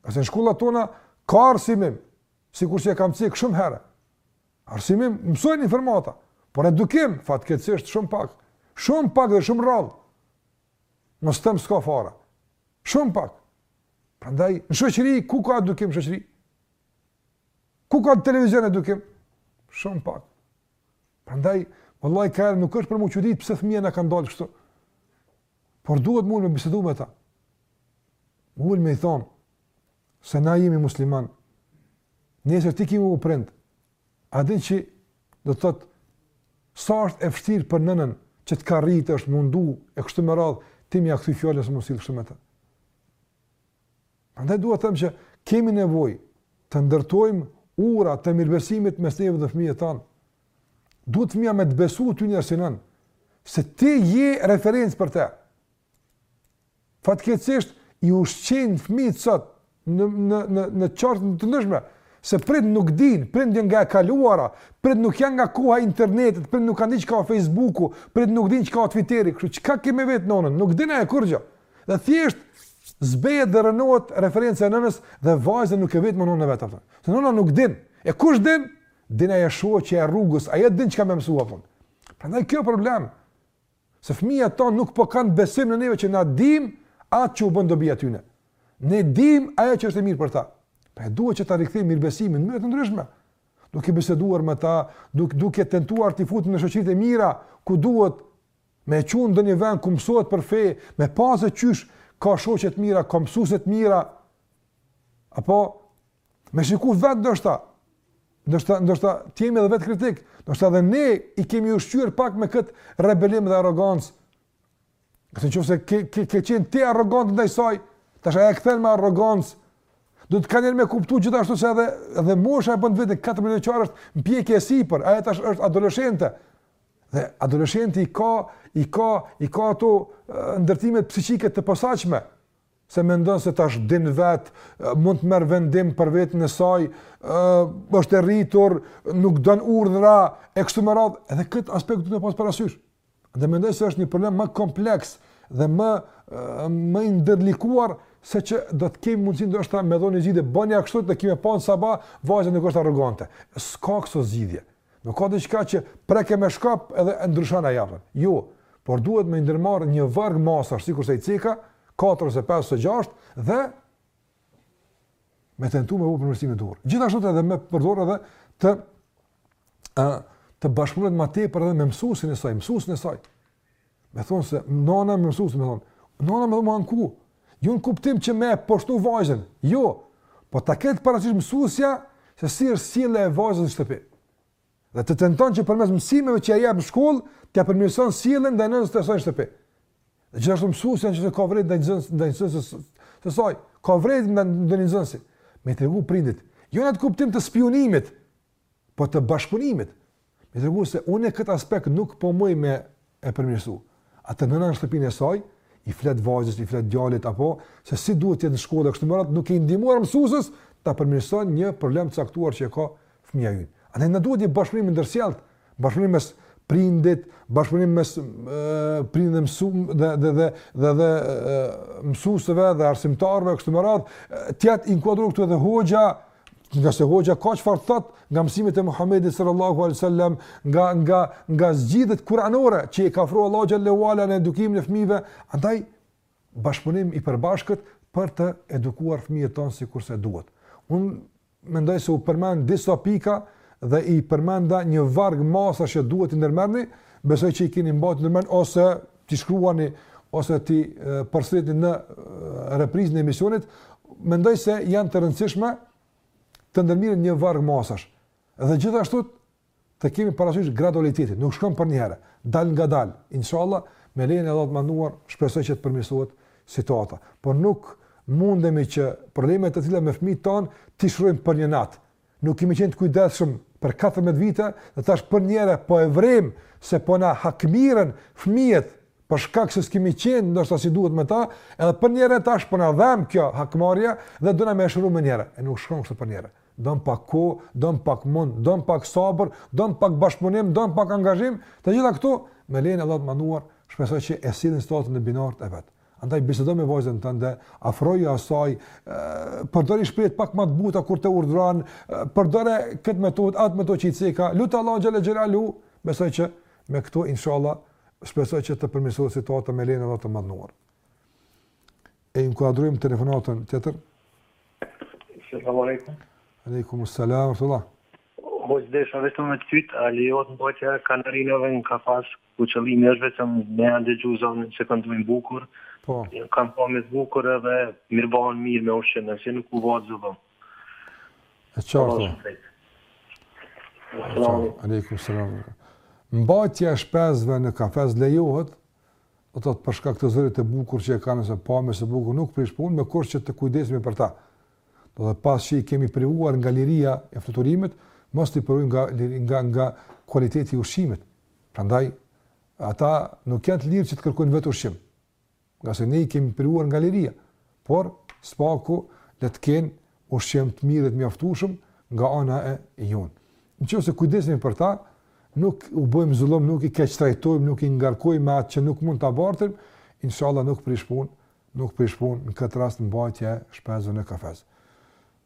Ngase në shkollat tona ka arsimim, sikur që e kam cekë shumë herë. Arsimim mësojnë informata, por edukim fatkeqësisht shumë pak. Shumë pak dhe shumë rrallë. Mos të them s'ka fare. Shumë pak. Prandaj në shoqëri ku ka edukim në shoqëri? Ku ka në televizion edukim? Shumë pak. Prandaj, vallahi ka herë nuk është për m'u çudit pse fëmija na kanë dalë kështu. Por duhet m'u ul me bisedu me ta. M'u ul me i thonë, se na jemi musliman, nesër ti ke me u bo prind, a din çka do të thotë, sa është e vështirë për nënën, që të ka rritë, është mundu, e kështu me radhë, ti me ia kthy fjalën e me u sill kështu me ta. Prandaj dua të them që kemi nevojë të ndërtojmë ura të mirëbesimit mes neve dhe fëmijëve tonë. Duhet fëmija me të besu ty në radhë të parë, se ti je referencë për te. Fatkeqësisht, i ushqejnë fëmijët sot në, në, në, në qarqe të ndryshme, se prindt nuk din, prindt janë nga e kaluara, prindt nuk janë nga koha e internetit, prindt nuk e din çka ka Facebooku, prindt nuk din çka ka Twitteri, kështu që çka ke me e vet nonën, nuk din ajo kurgja, Dhe thjesht zbehet dhe rrënohet referenca e nënës dhe vajza nuk e vet më nënën e vet. Se nëna nuk din. E kush din? Din ajo shoqja e rrugës, ajo din çka me mësu. Për. Prandaj kjo problem, se fëmijët tanë nuk po kanë besim në neve që na dim atë që u bën dobi atyne. Ne dim ajo që është e mirë për ta. Prandaj duhet që ta rikthejmë mirëbesimin, në mënyra të ndryshme. Duke biseduar me ta, duke, duke tentuar t'i futim në shoqëritë e mira, ku duhet, Me e çu në ndonjë vend ku mësohet për fe, me pa se qysh ka shoqe të mira, ka mësuese të mira. Apo me shikuar vetë ndoshta, ndoshta ndoshta t'i jemi edhe vetë kritik, ndoshta edhe ne i kemi ushqyer pak me kët rebelim dhe arrogancë. Nëqoftëse ke, ke, ke qenë ti arrogant në dajsaj, të është e këthen me arrogancë, duhet kanë me kuptu gjithashtu se edhe, edhe mosha e bën të veten, 14 vjeçare është në pjekje e sipër, ajo tash është adoleshente, Dhe adoleshenti i ka, i ka, i ka ato ndërtimet psiqike të posaçme, se mendon se tash din vet, mund të merr vendim për veten e saj, ë është e rritur, nuk don urdhra e kështu me radhë, edhe këtë aspekt duhet me pas parasysh. Dhe mendoj se është një problem më kompleks dhe më më i ndërlikuar se sa do të kemi mundësi ndoshta me dhon një zgjidhje, bëni kështu të gdhimi pa në sabah, vajza nuk është arrogante. S'ka këso zgjidhje. Nuk ka diçka që preke me shkop edhe e ndryshon atë javën. Jo, por duhet me ndërmarr një varg masa, sikur se i ceka 4 ose 5 ose 6 dhe me tentu me bo përmirësime dhe. Gjithashtu edhe me përdor edhe të ë të bashkëpunohet më tepër edhe me mësuesen e saj, mësuesen e saj. Me thonë se nana me mësusen, se me thonë, nana më thonë ku, jo në kuptim që me poshtu vajzën, jo, po ta ketë parasysh mësusja, se si është sjellja e vajzës në shtëpi. Dhe të tenton që përmes mësimeve që ia jep në shkollë, t'ia përmirëson sjelljen ndaj nënës të saj në shtëpi. Dhe gjithashtu mësusja që se ka vërejtje ndaj nxënëses, ndaj nxënëses të saj, ka vërejtje ndaj nxënësit. Me i tregu prindit, jo në atë kuptim të spionimit, po të bashkëpunimit. Me tregu se unë këtë aspekt nuk po muj me e përmirësu. Atëherë nëna në shtëpinë e saj, i flet vajzës, i flet djalit, ajo se si duhet të jetë në shkollë, kështu me radhë duke i ndihmuar mësusës, ta përmirëson një problem të caktuar që e ka fëmija juaj. Andaj duhet një bashkëpunim i ndërsjellë, bashkëpunim mes prindit, bashkëpunim mes prindit dhe mësu, dhe, dhe, dhe, dhe, dhe mësusëve dhe arsimtarve, kështu me radhë, të jetë inkuadru këtu edhe hoxha, Ngase hoxha ka çfarë thot nga mësimet e Muhamedit sallallahu alaihi wasallam, nga nga nga zgjidhjet kuranore që i ka ofruar Allahu xhel-le ue ala në edukimin e fëmijëve, andaj bashkëpunim i përbashkët për të edukuar fëmijët tonë sikurse duhet. Un mendoj se ju përmenda disa pika dhe i përmenda një varg masa që duhet t'i ndërmerrni, besoj që i keni mbajtur ndër mend ose t'i shkruani ose t'i përsëritni në reprizën e emisionit, mendoj se janë të rëndësishme të ndërmirren një varg masash. Dhe gjithashtu të kemi parasysh gradualitetin, nuk shkon përnjëherë, dalngadal. Inshallah, me lejen e Allahut madhëruar, shpresoj që të përmirësohet situata. Por nuk mundemi që problemet e tilla me fëmijët tanë t'i shërojmë për një natë. Nuk kemi qenë të kujdesshëm për katërmbëdhjetë vite dhe tash për një herë po e vërejmë se po na hakmiren fëmijët për shkak se s'kemi qenë ndoshta si duhet me ta, edhe për një herë tash po na dhemb kjo hakmarrje dhe do na me shëru menjëherë. E nuk shkon kështu për një herë. Don pak kohë, don pak mund, don pak sabër, don pak bashkëpunim, don pak angazhim, të gjitha këto me lejen e Allahut të madhëruar, shpresoj që e sillin situatën në binarët e vet. Andaj bisedo me vajzën tënde, afroju asaj, përdori shprehje pak më të buta kur ta urdhëron, përdore këtë metodë, atë metodë që i ceka, lute Allahun xhalla xhelalu, besoj që me këto inshallah shpresoj që të përmirësohet situata me lejen e Allahut të madhëruar. E inkuadrojmë telefonatën tjetër.
Selam aleikum.
Aleikum selam ورحمة
الله. Hoxhë desha vetëm me të pyt, a lejohet mbajtja e kanarinave në kafaz ku qëllimi është vetëm me ja ndëgju zërin se këndojnë bukur,
po.
kanë pame të bukur edhe mirëmbahen mirë me ushqim, e që nuk u bëhet zullum.
E qartë. Aleikum selam. Mbajtja e shpezëve në kafez lejohet, do thotë për shkak të zërit të bukur që e kanë ose pamjes së bukur nuk prish punë, me kusht që të kujdesemi për ta. Do thotë pasi që i kemi privuar nga liria e fluturimit, mos t'i privojmë nga, nga, nga kualiteti i ushqimit. Prandaj, ata nuk janë të lirë që të kërkojnë vetë ushqim, ngase ne i kemi privuar nga liria, por së paku le të kenë ushqim të mirë dhe të mjaftueshëm nga ana e jonë. Në qoftë se kujdesemi për ta, nuk u bëjmë zullum, nuk i keqtrajtojmë, nuk i ngarkojmë me atë që nuk mund ta bartin, inshallah nuk prish punë, nuk prish punë në këtë rast mbajtja
e
shpezëve në kafez.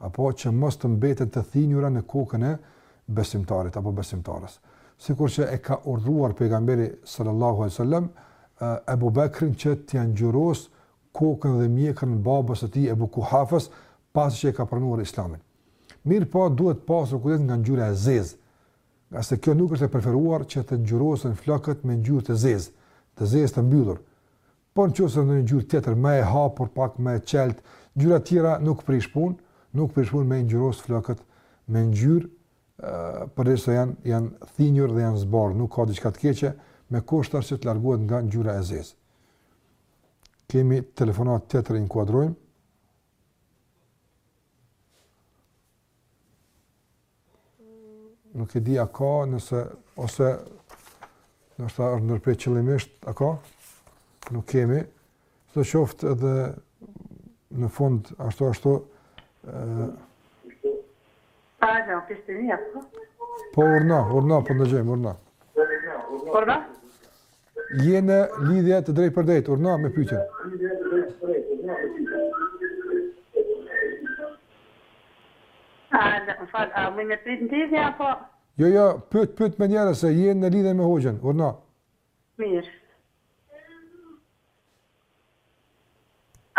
apo që mos të mbeten të thinjura në kokën e besimtarit apo besimtares. Sikur që e ka urdhëruar Pejgamberi sallallahu alejhi ve sellem Ebu Bekrin që t'ia ngjyrosë kokën dhe mjekrën babës së tij Ebu Kuhafes pasi që e ka pranuar Islamin. Mirëpo duhet pasur kujdes nga ngjyra e zezë, ngase kjo nuk është e preferuar që të ngjyrosen flokët me ngjyrë të zezë, të zezë të mbyllur, Po në qoftë ndonjë ngjyrë tjetër më e hapur pak më e çelët, ngjyra tjera nuk prish punë, nuk prish punë me i ngjyros flokët me ngjyrë, përderisa janë janë thinjur dhe janë zbardhë, nuk ka diçka të keqe, me kusht thashë që të largohet nga ngjyra e zezë. Kemi telefonat tjetër inkuadrojmë. Nuk e di a ka nëse ose ndoshta është ndërpre qëllimisht, a ka? Nuk kemi. Sidoqoftë edhe në fund, ashtu ashtu... Uh...
Pa, në, pishtë një, po?
Po, urna, urna, po dëgjojmë, urna.
Urna?
Je në lidhje të drejtpërdrejtë, urna me
pyetjen. Alo, fal, a më me pyet ndihmën apo?
Jo, jo, pyet, pyet menjëherë se je në lidhje me hoxhën, urna.
Mirë.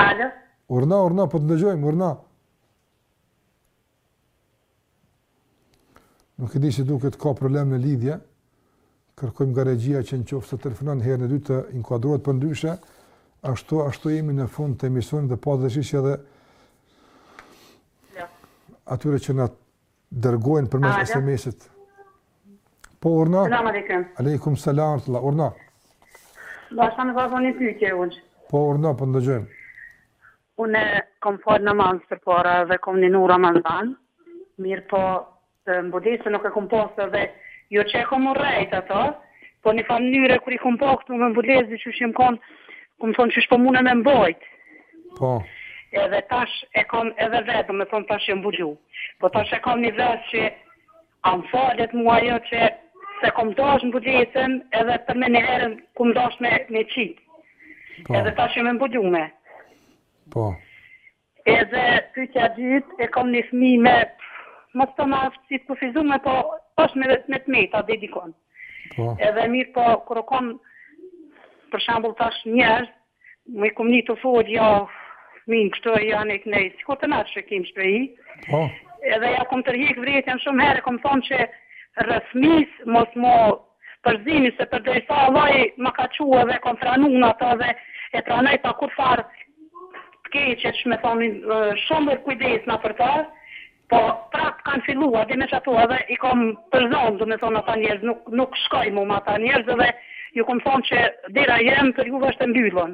Alo.
Urna, urna, po të ndëgjojmë, urna. Nuk e di si duket, ka problem në lidhje. Kërkojmë nga regjia që në qoftë se telefonon herën e dytë, të inkuadrohet përndryshe ashtu, ashtu jemi në fund të emisionit dhe pa dëshiroj që edhe atyre që na dërgojnë përmes SMS-it. Po, urna? Selam alejkum. Alejkum selam, urna.
Deshta me të ba një pytje unë.
Po, urna, po të ndëgjojmë.
Unë kom fal namaz përpara edhe kom ninu Ramazan, mirëpo mbulesë nuk e kom pas edhe jo që e kom urrejt ato, po në njëfarë mënyre kur i kom pa këtu me mbulesë disi qysh jem kon, kom thonë qysh po mune me mbajt.
Po.
Edhe tash e kam edhe vet, domethonë tash jam e mbulu. Po tash e kam një ves që A më falet mua ajo që s'e kom dashtë mbulesën edhe përnjëherë nuk kom dashtë me me qit Po. edhe tash jom e mbulume.
Po.
Edhe pyetja e dytë, e kam një fëmijë me, mos të thom me aftësi të kufizume po është me me të meta deri dikund. Po. Edhe mirëpo kur u kon për shembull tash njerëz Më i kom ni tu fol, jo fmijën kështu e andej e knej, sikur të nashë që kem shpi, po. edhe jau kom tërhjek vrejtjen shumë herë, kom thonë që rreth fmisë mos m'u përzini, se përderisa Allahu ma ka çu edhe kom pranu unë ato dhe e pranoj pa kurrfarë të keqe domethonë shumë dhe kujdesna për ta, Po prap kan fillua edhe me qato edhe i kom përzon domethën ata njerz nuk nuk shkoj më me ata njerz dhe ju kom thon që dera jem për juve është e mbyllun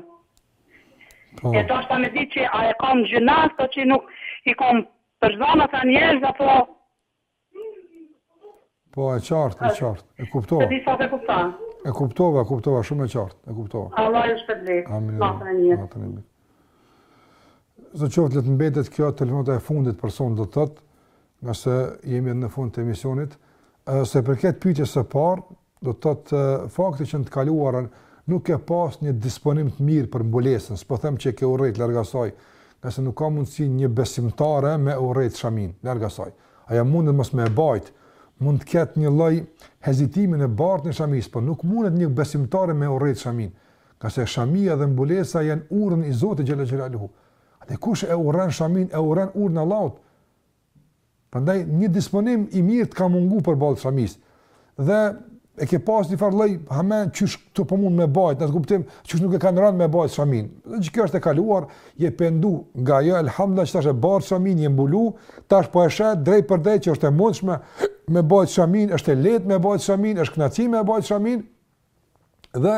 e deshta me dit që a e kom gjynah apo që unë i kom përzon ata njerz apo
Po, e qartë, e qartë, e kuptova.
S'e di sa më kuptove.
E kuptova, e kuptova, shumë e qartë, e kuptova.
Allahu ju shpërbleftë, natën e mirë. Natën e mirë.
Zo qoftë le të mbetet kjo telefonata e fundit për sonte do të thotë, ngase jemi në fund të emisionit. Sa i përket pyetjes së parë, do të thotë fakti që në të kaluarën nuk ke pas një disponim të mirë për mbulesën, s'po them që e ke urrejt, larg asaj, ngase nuk ka mundësi një besimtare me urrejt shaminë, larg asaj. Ajo mundet mos me e bajt, mund të ketë një lloj hezitimi në bartjen e shamisë, por nuk mundet një besimtare me urrejt shaminë, ngase shamia dhe mbulesa janë urdhër i Zotit xhel-le xhelaluhu. Edhe kush e urren shaminë, e urren urdhrin e Allahut. Prandaj një disponim i mirë të ka mungu përballë shamisë, dhe e ke pas një farë lloj hamen, qysh këto po mund me bajt, në at kuptim, qysh nuk e kanë rëndë me bajt shamin. Dhe që kjo është e kaluar, je pendu nga ajo, elhamdulillah që tash e ban shamin, je mbulu, tash po e sheh drejtpërdrejt që është e mundshme me bajt shamin, është e lehtë me bajt shamin, është knaqsi me bajt shamin, Dhe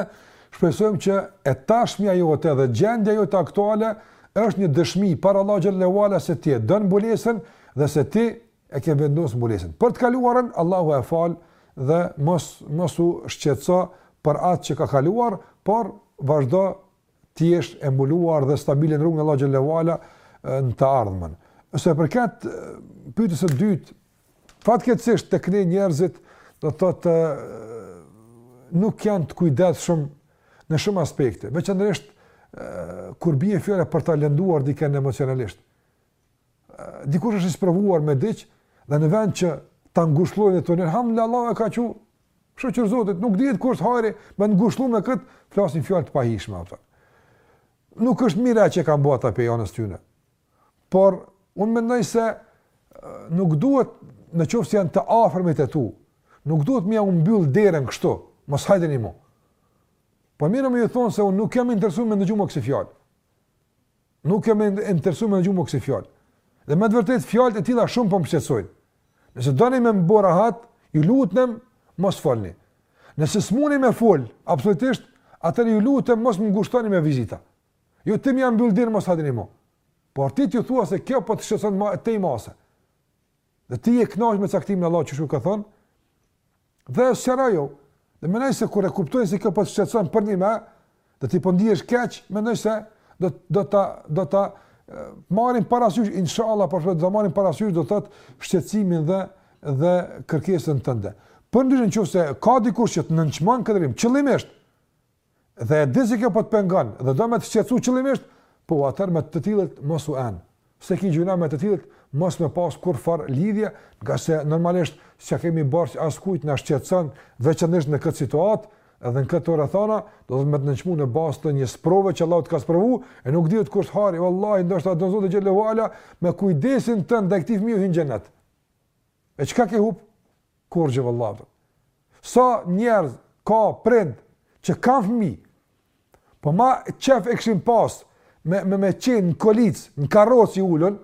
shpresojmë që e tashmja jote dhe gjendja jote aktuale është një dëshmi para Allahut xhele ue ala se ti e don mbulesën dhe se ti e ke vendos mbulesën. Për të kaluarën Allahu e fal dhe mos mos u shqetëso për atë që ka kaluar, por vazhdo të jesh e mbuluar dhe stabile në rrugën e Allahut xhele ue ala në të ardhmen. Sa i përket pyetjes së dytë Fatkeqësisht tek ne njerëzit do të thotë nuk janë të kujdesshëm në shumë aspekte, veçanërisht kur bie fjala për ta lënduar dikën emocionalisht. Dikush është i sprovuar me diç dhe në vend që ta ngushllojë dhe t'i thonë hamd Allah e ka thënë shyqyr Zotit, nuk dihet ku është hajri me ngushllum me kët, flasin fjalë të pahijshme ata. Nuk është mirë ajo që kanë bë ata prej anës tyne. por unë mendoj se nuk duhet në qoftë se janë të afërmit e tu, nuk duhet me jau mbyll derën kështu, mos hajdeni më. Po mirë me ju thonë se unë nuk jam interesuar me ndëgju më kësi fjalë. Nuk jam interesuar me ndëgju më kësi fjalë. Dhe me të vërtet fjalët e tilla shumë po më shqetësojnë. Nëse doni me më bë rahat, ju lutem mos folni. Nëse s'muni me fol, absolutisht, atëherë ju lutem mos më ngushtoni me vizita. Jo ti me mbyll derën mos hajdeni më. Por ti t'ju thua se kjo po të shqetëson ty tej mase. Dhe ti je kënaqur me caktimin e Allahut qysh ka thon. Dhe është çfarë ajo? Dhe me siguri se kur e kuptojnë se kjo po të shqetëson përnjime, edhe ti po ndihesh keq, me siguri se do do ta do ta marrin parasysh inshallah por do ta marrin parasysh do thot shqetësimin dhe dhe kërkesën tënde. Përndryshe në qoftë se ka dikush që të nënçmon kastile, qëllimisht, dhe e di se kjo po të pengon dhe don me të shqetësu qëllimisht, po atëherë me të tillët mos u end. S'ke gjynah me të tillët mos me pas kurrfarë lidhje, ngase normalisht s'ia ke borxh askujt me t'shqetësu veçanërisht në këtë situatë, edhe në këto rrethana, domethënë me të nënçmu në bazë të një sprove që Allah të ka sprovu, e nuk dihet ku është hajri, vallahi, ndoshta ty Zoti xhele ue ala, me kujdesin tënd ndaj këtij fëmiu hyn xhenet. E çka ke hup? Kurgjë valla. Sa njerëz ka prind që kanë fëmijë. Po ma qef e kishin pas me me me qenë në kolic, në karrocë i ulun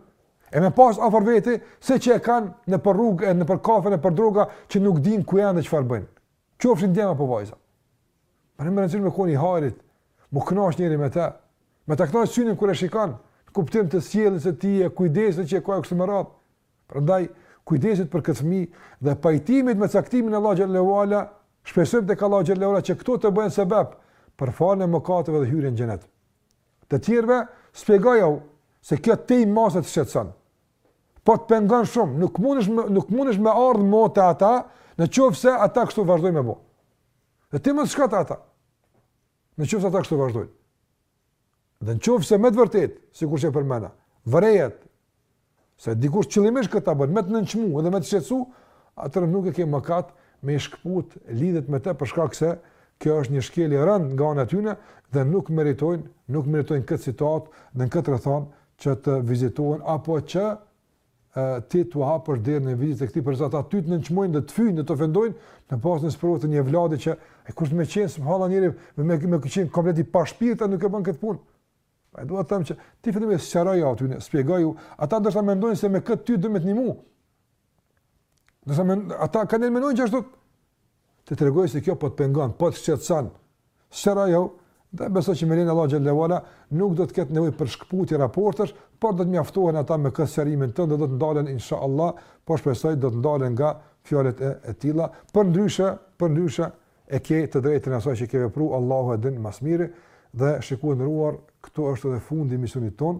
e me pas afër vete se që e kanë nëpër rrugë e nëpër kafe nëpër droga që nuk din ku janë dhe çfarë bëjnë. Qofshin djem apo vajza. Pra me rëndësi me kon i hajrit, mu kënaq njeri me ta, me ta kënaq synin kur e shikan, në kuptim të sjelljes së tij, e kujdesit që e ka e kështu me radhë. Pra ndaj, kujdesit për këtë fëmijë dhe pajtimit me caktimin e Allahut xhele ve ala, shpresojmë tek Allahu xhele ve ala që këto të bëhen sebeb për faljen e mëkateve dhe hyrjen në xhenet. Të tjerëve shpjegojau se kjo tej masë të shqetëson. Po të pengon shumë, nuk mundesh nuk mundesh me ardh më te ata, në qoftë se ata kështu vazhdojnë me bë. Dhe ti mos shko te ata. Në qoftë se ata kështu vazhdojnë. Dhe në qoftë se me të vërtetë, sikur që e përmenda, vërehet, se dikush qëllimisht këtë ta bën, me të nënçmu edhe me të shqetsu, atëherë nuk e ke mëkat me i shkëput lidhjet me te, për shkak se kjo është një shkelje e rëndë nga ana e atyne, dhe nuk meritojnë, nuk meritojnë në këtë situatë dhe në këtë rrethanë që të vizitohen, apo që ti t'u hapësh derën e vizitës e të ti përzotë ata ty të nënçmojnë dhe të fyjnë dhe të ofendojnë në bazë të sprovës të një evladi që e kush me qenë subhanallahu njëri me me me kokën komplet i pashpirt atë nuk e bën këtë punë dua të them që ti fillimisht sqaroja atyne shpjegojau ata ndoshta mendojnë se me këtë ty don me të ndihmu dua të them ata ka që mendojnë që ashtu T'u tregosh se kjo po të pengon, po të shqetëson. Sqarojau, dhe besoj që me lejen e Allahut xhele ve ala nuk do të ketë nevojë për shkëputje raportesh, por do të mjaftohen ata me këtë sqarimin tënd dhe do të ndalen inshallah, po shpresoj do të ndalen nga fjalët e e tilla. Përndryshe, përndryshe e ke të drejtën e asaj që ke vepruar, Allahu e din më së miri dhe shikues të nderuar, këtu është edhe fundi i emisionit tonë.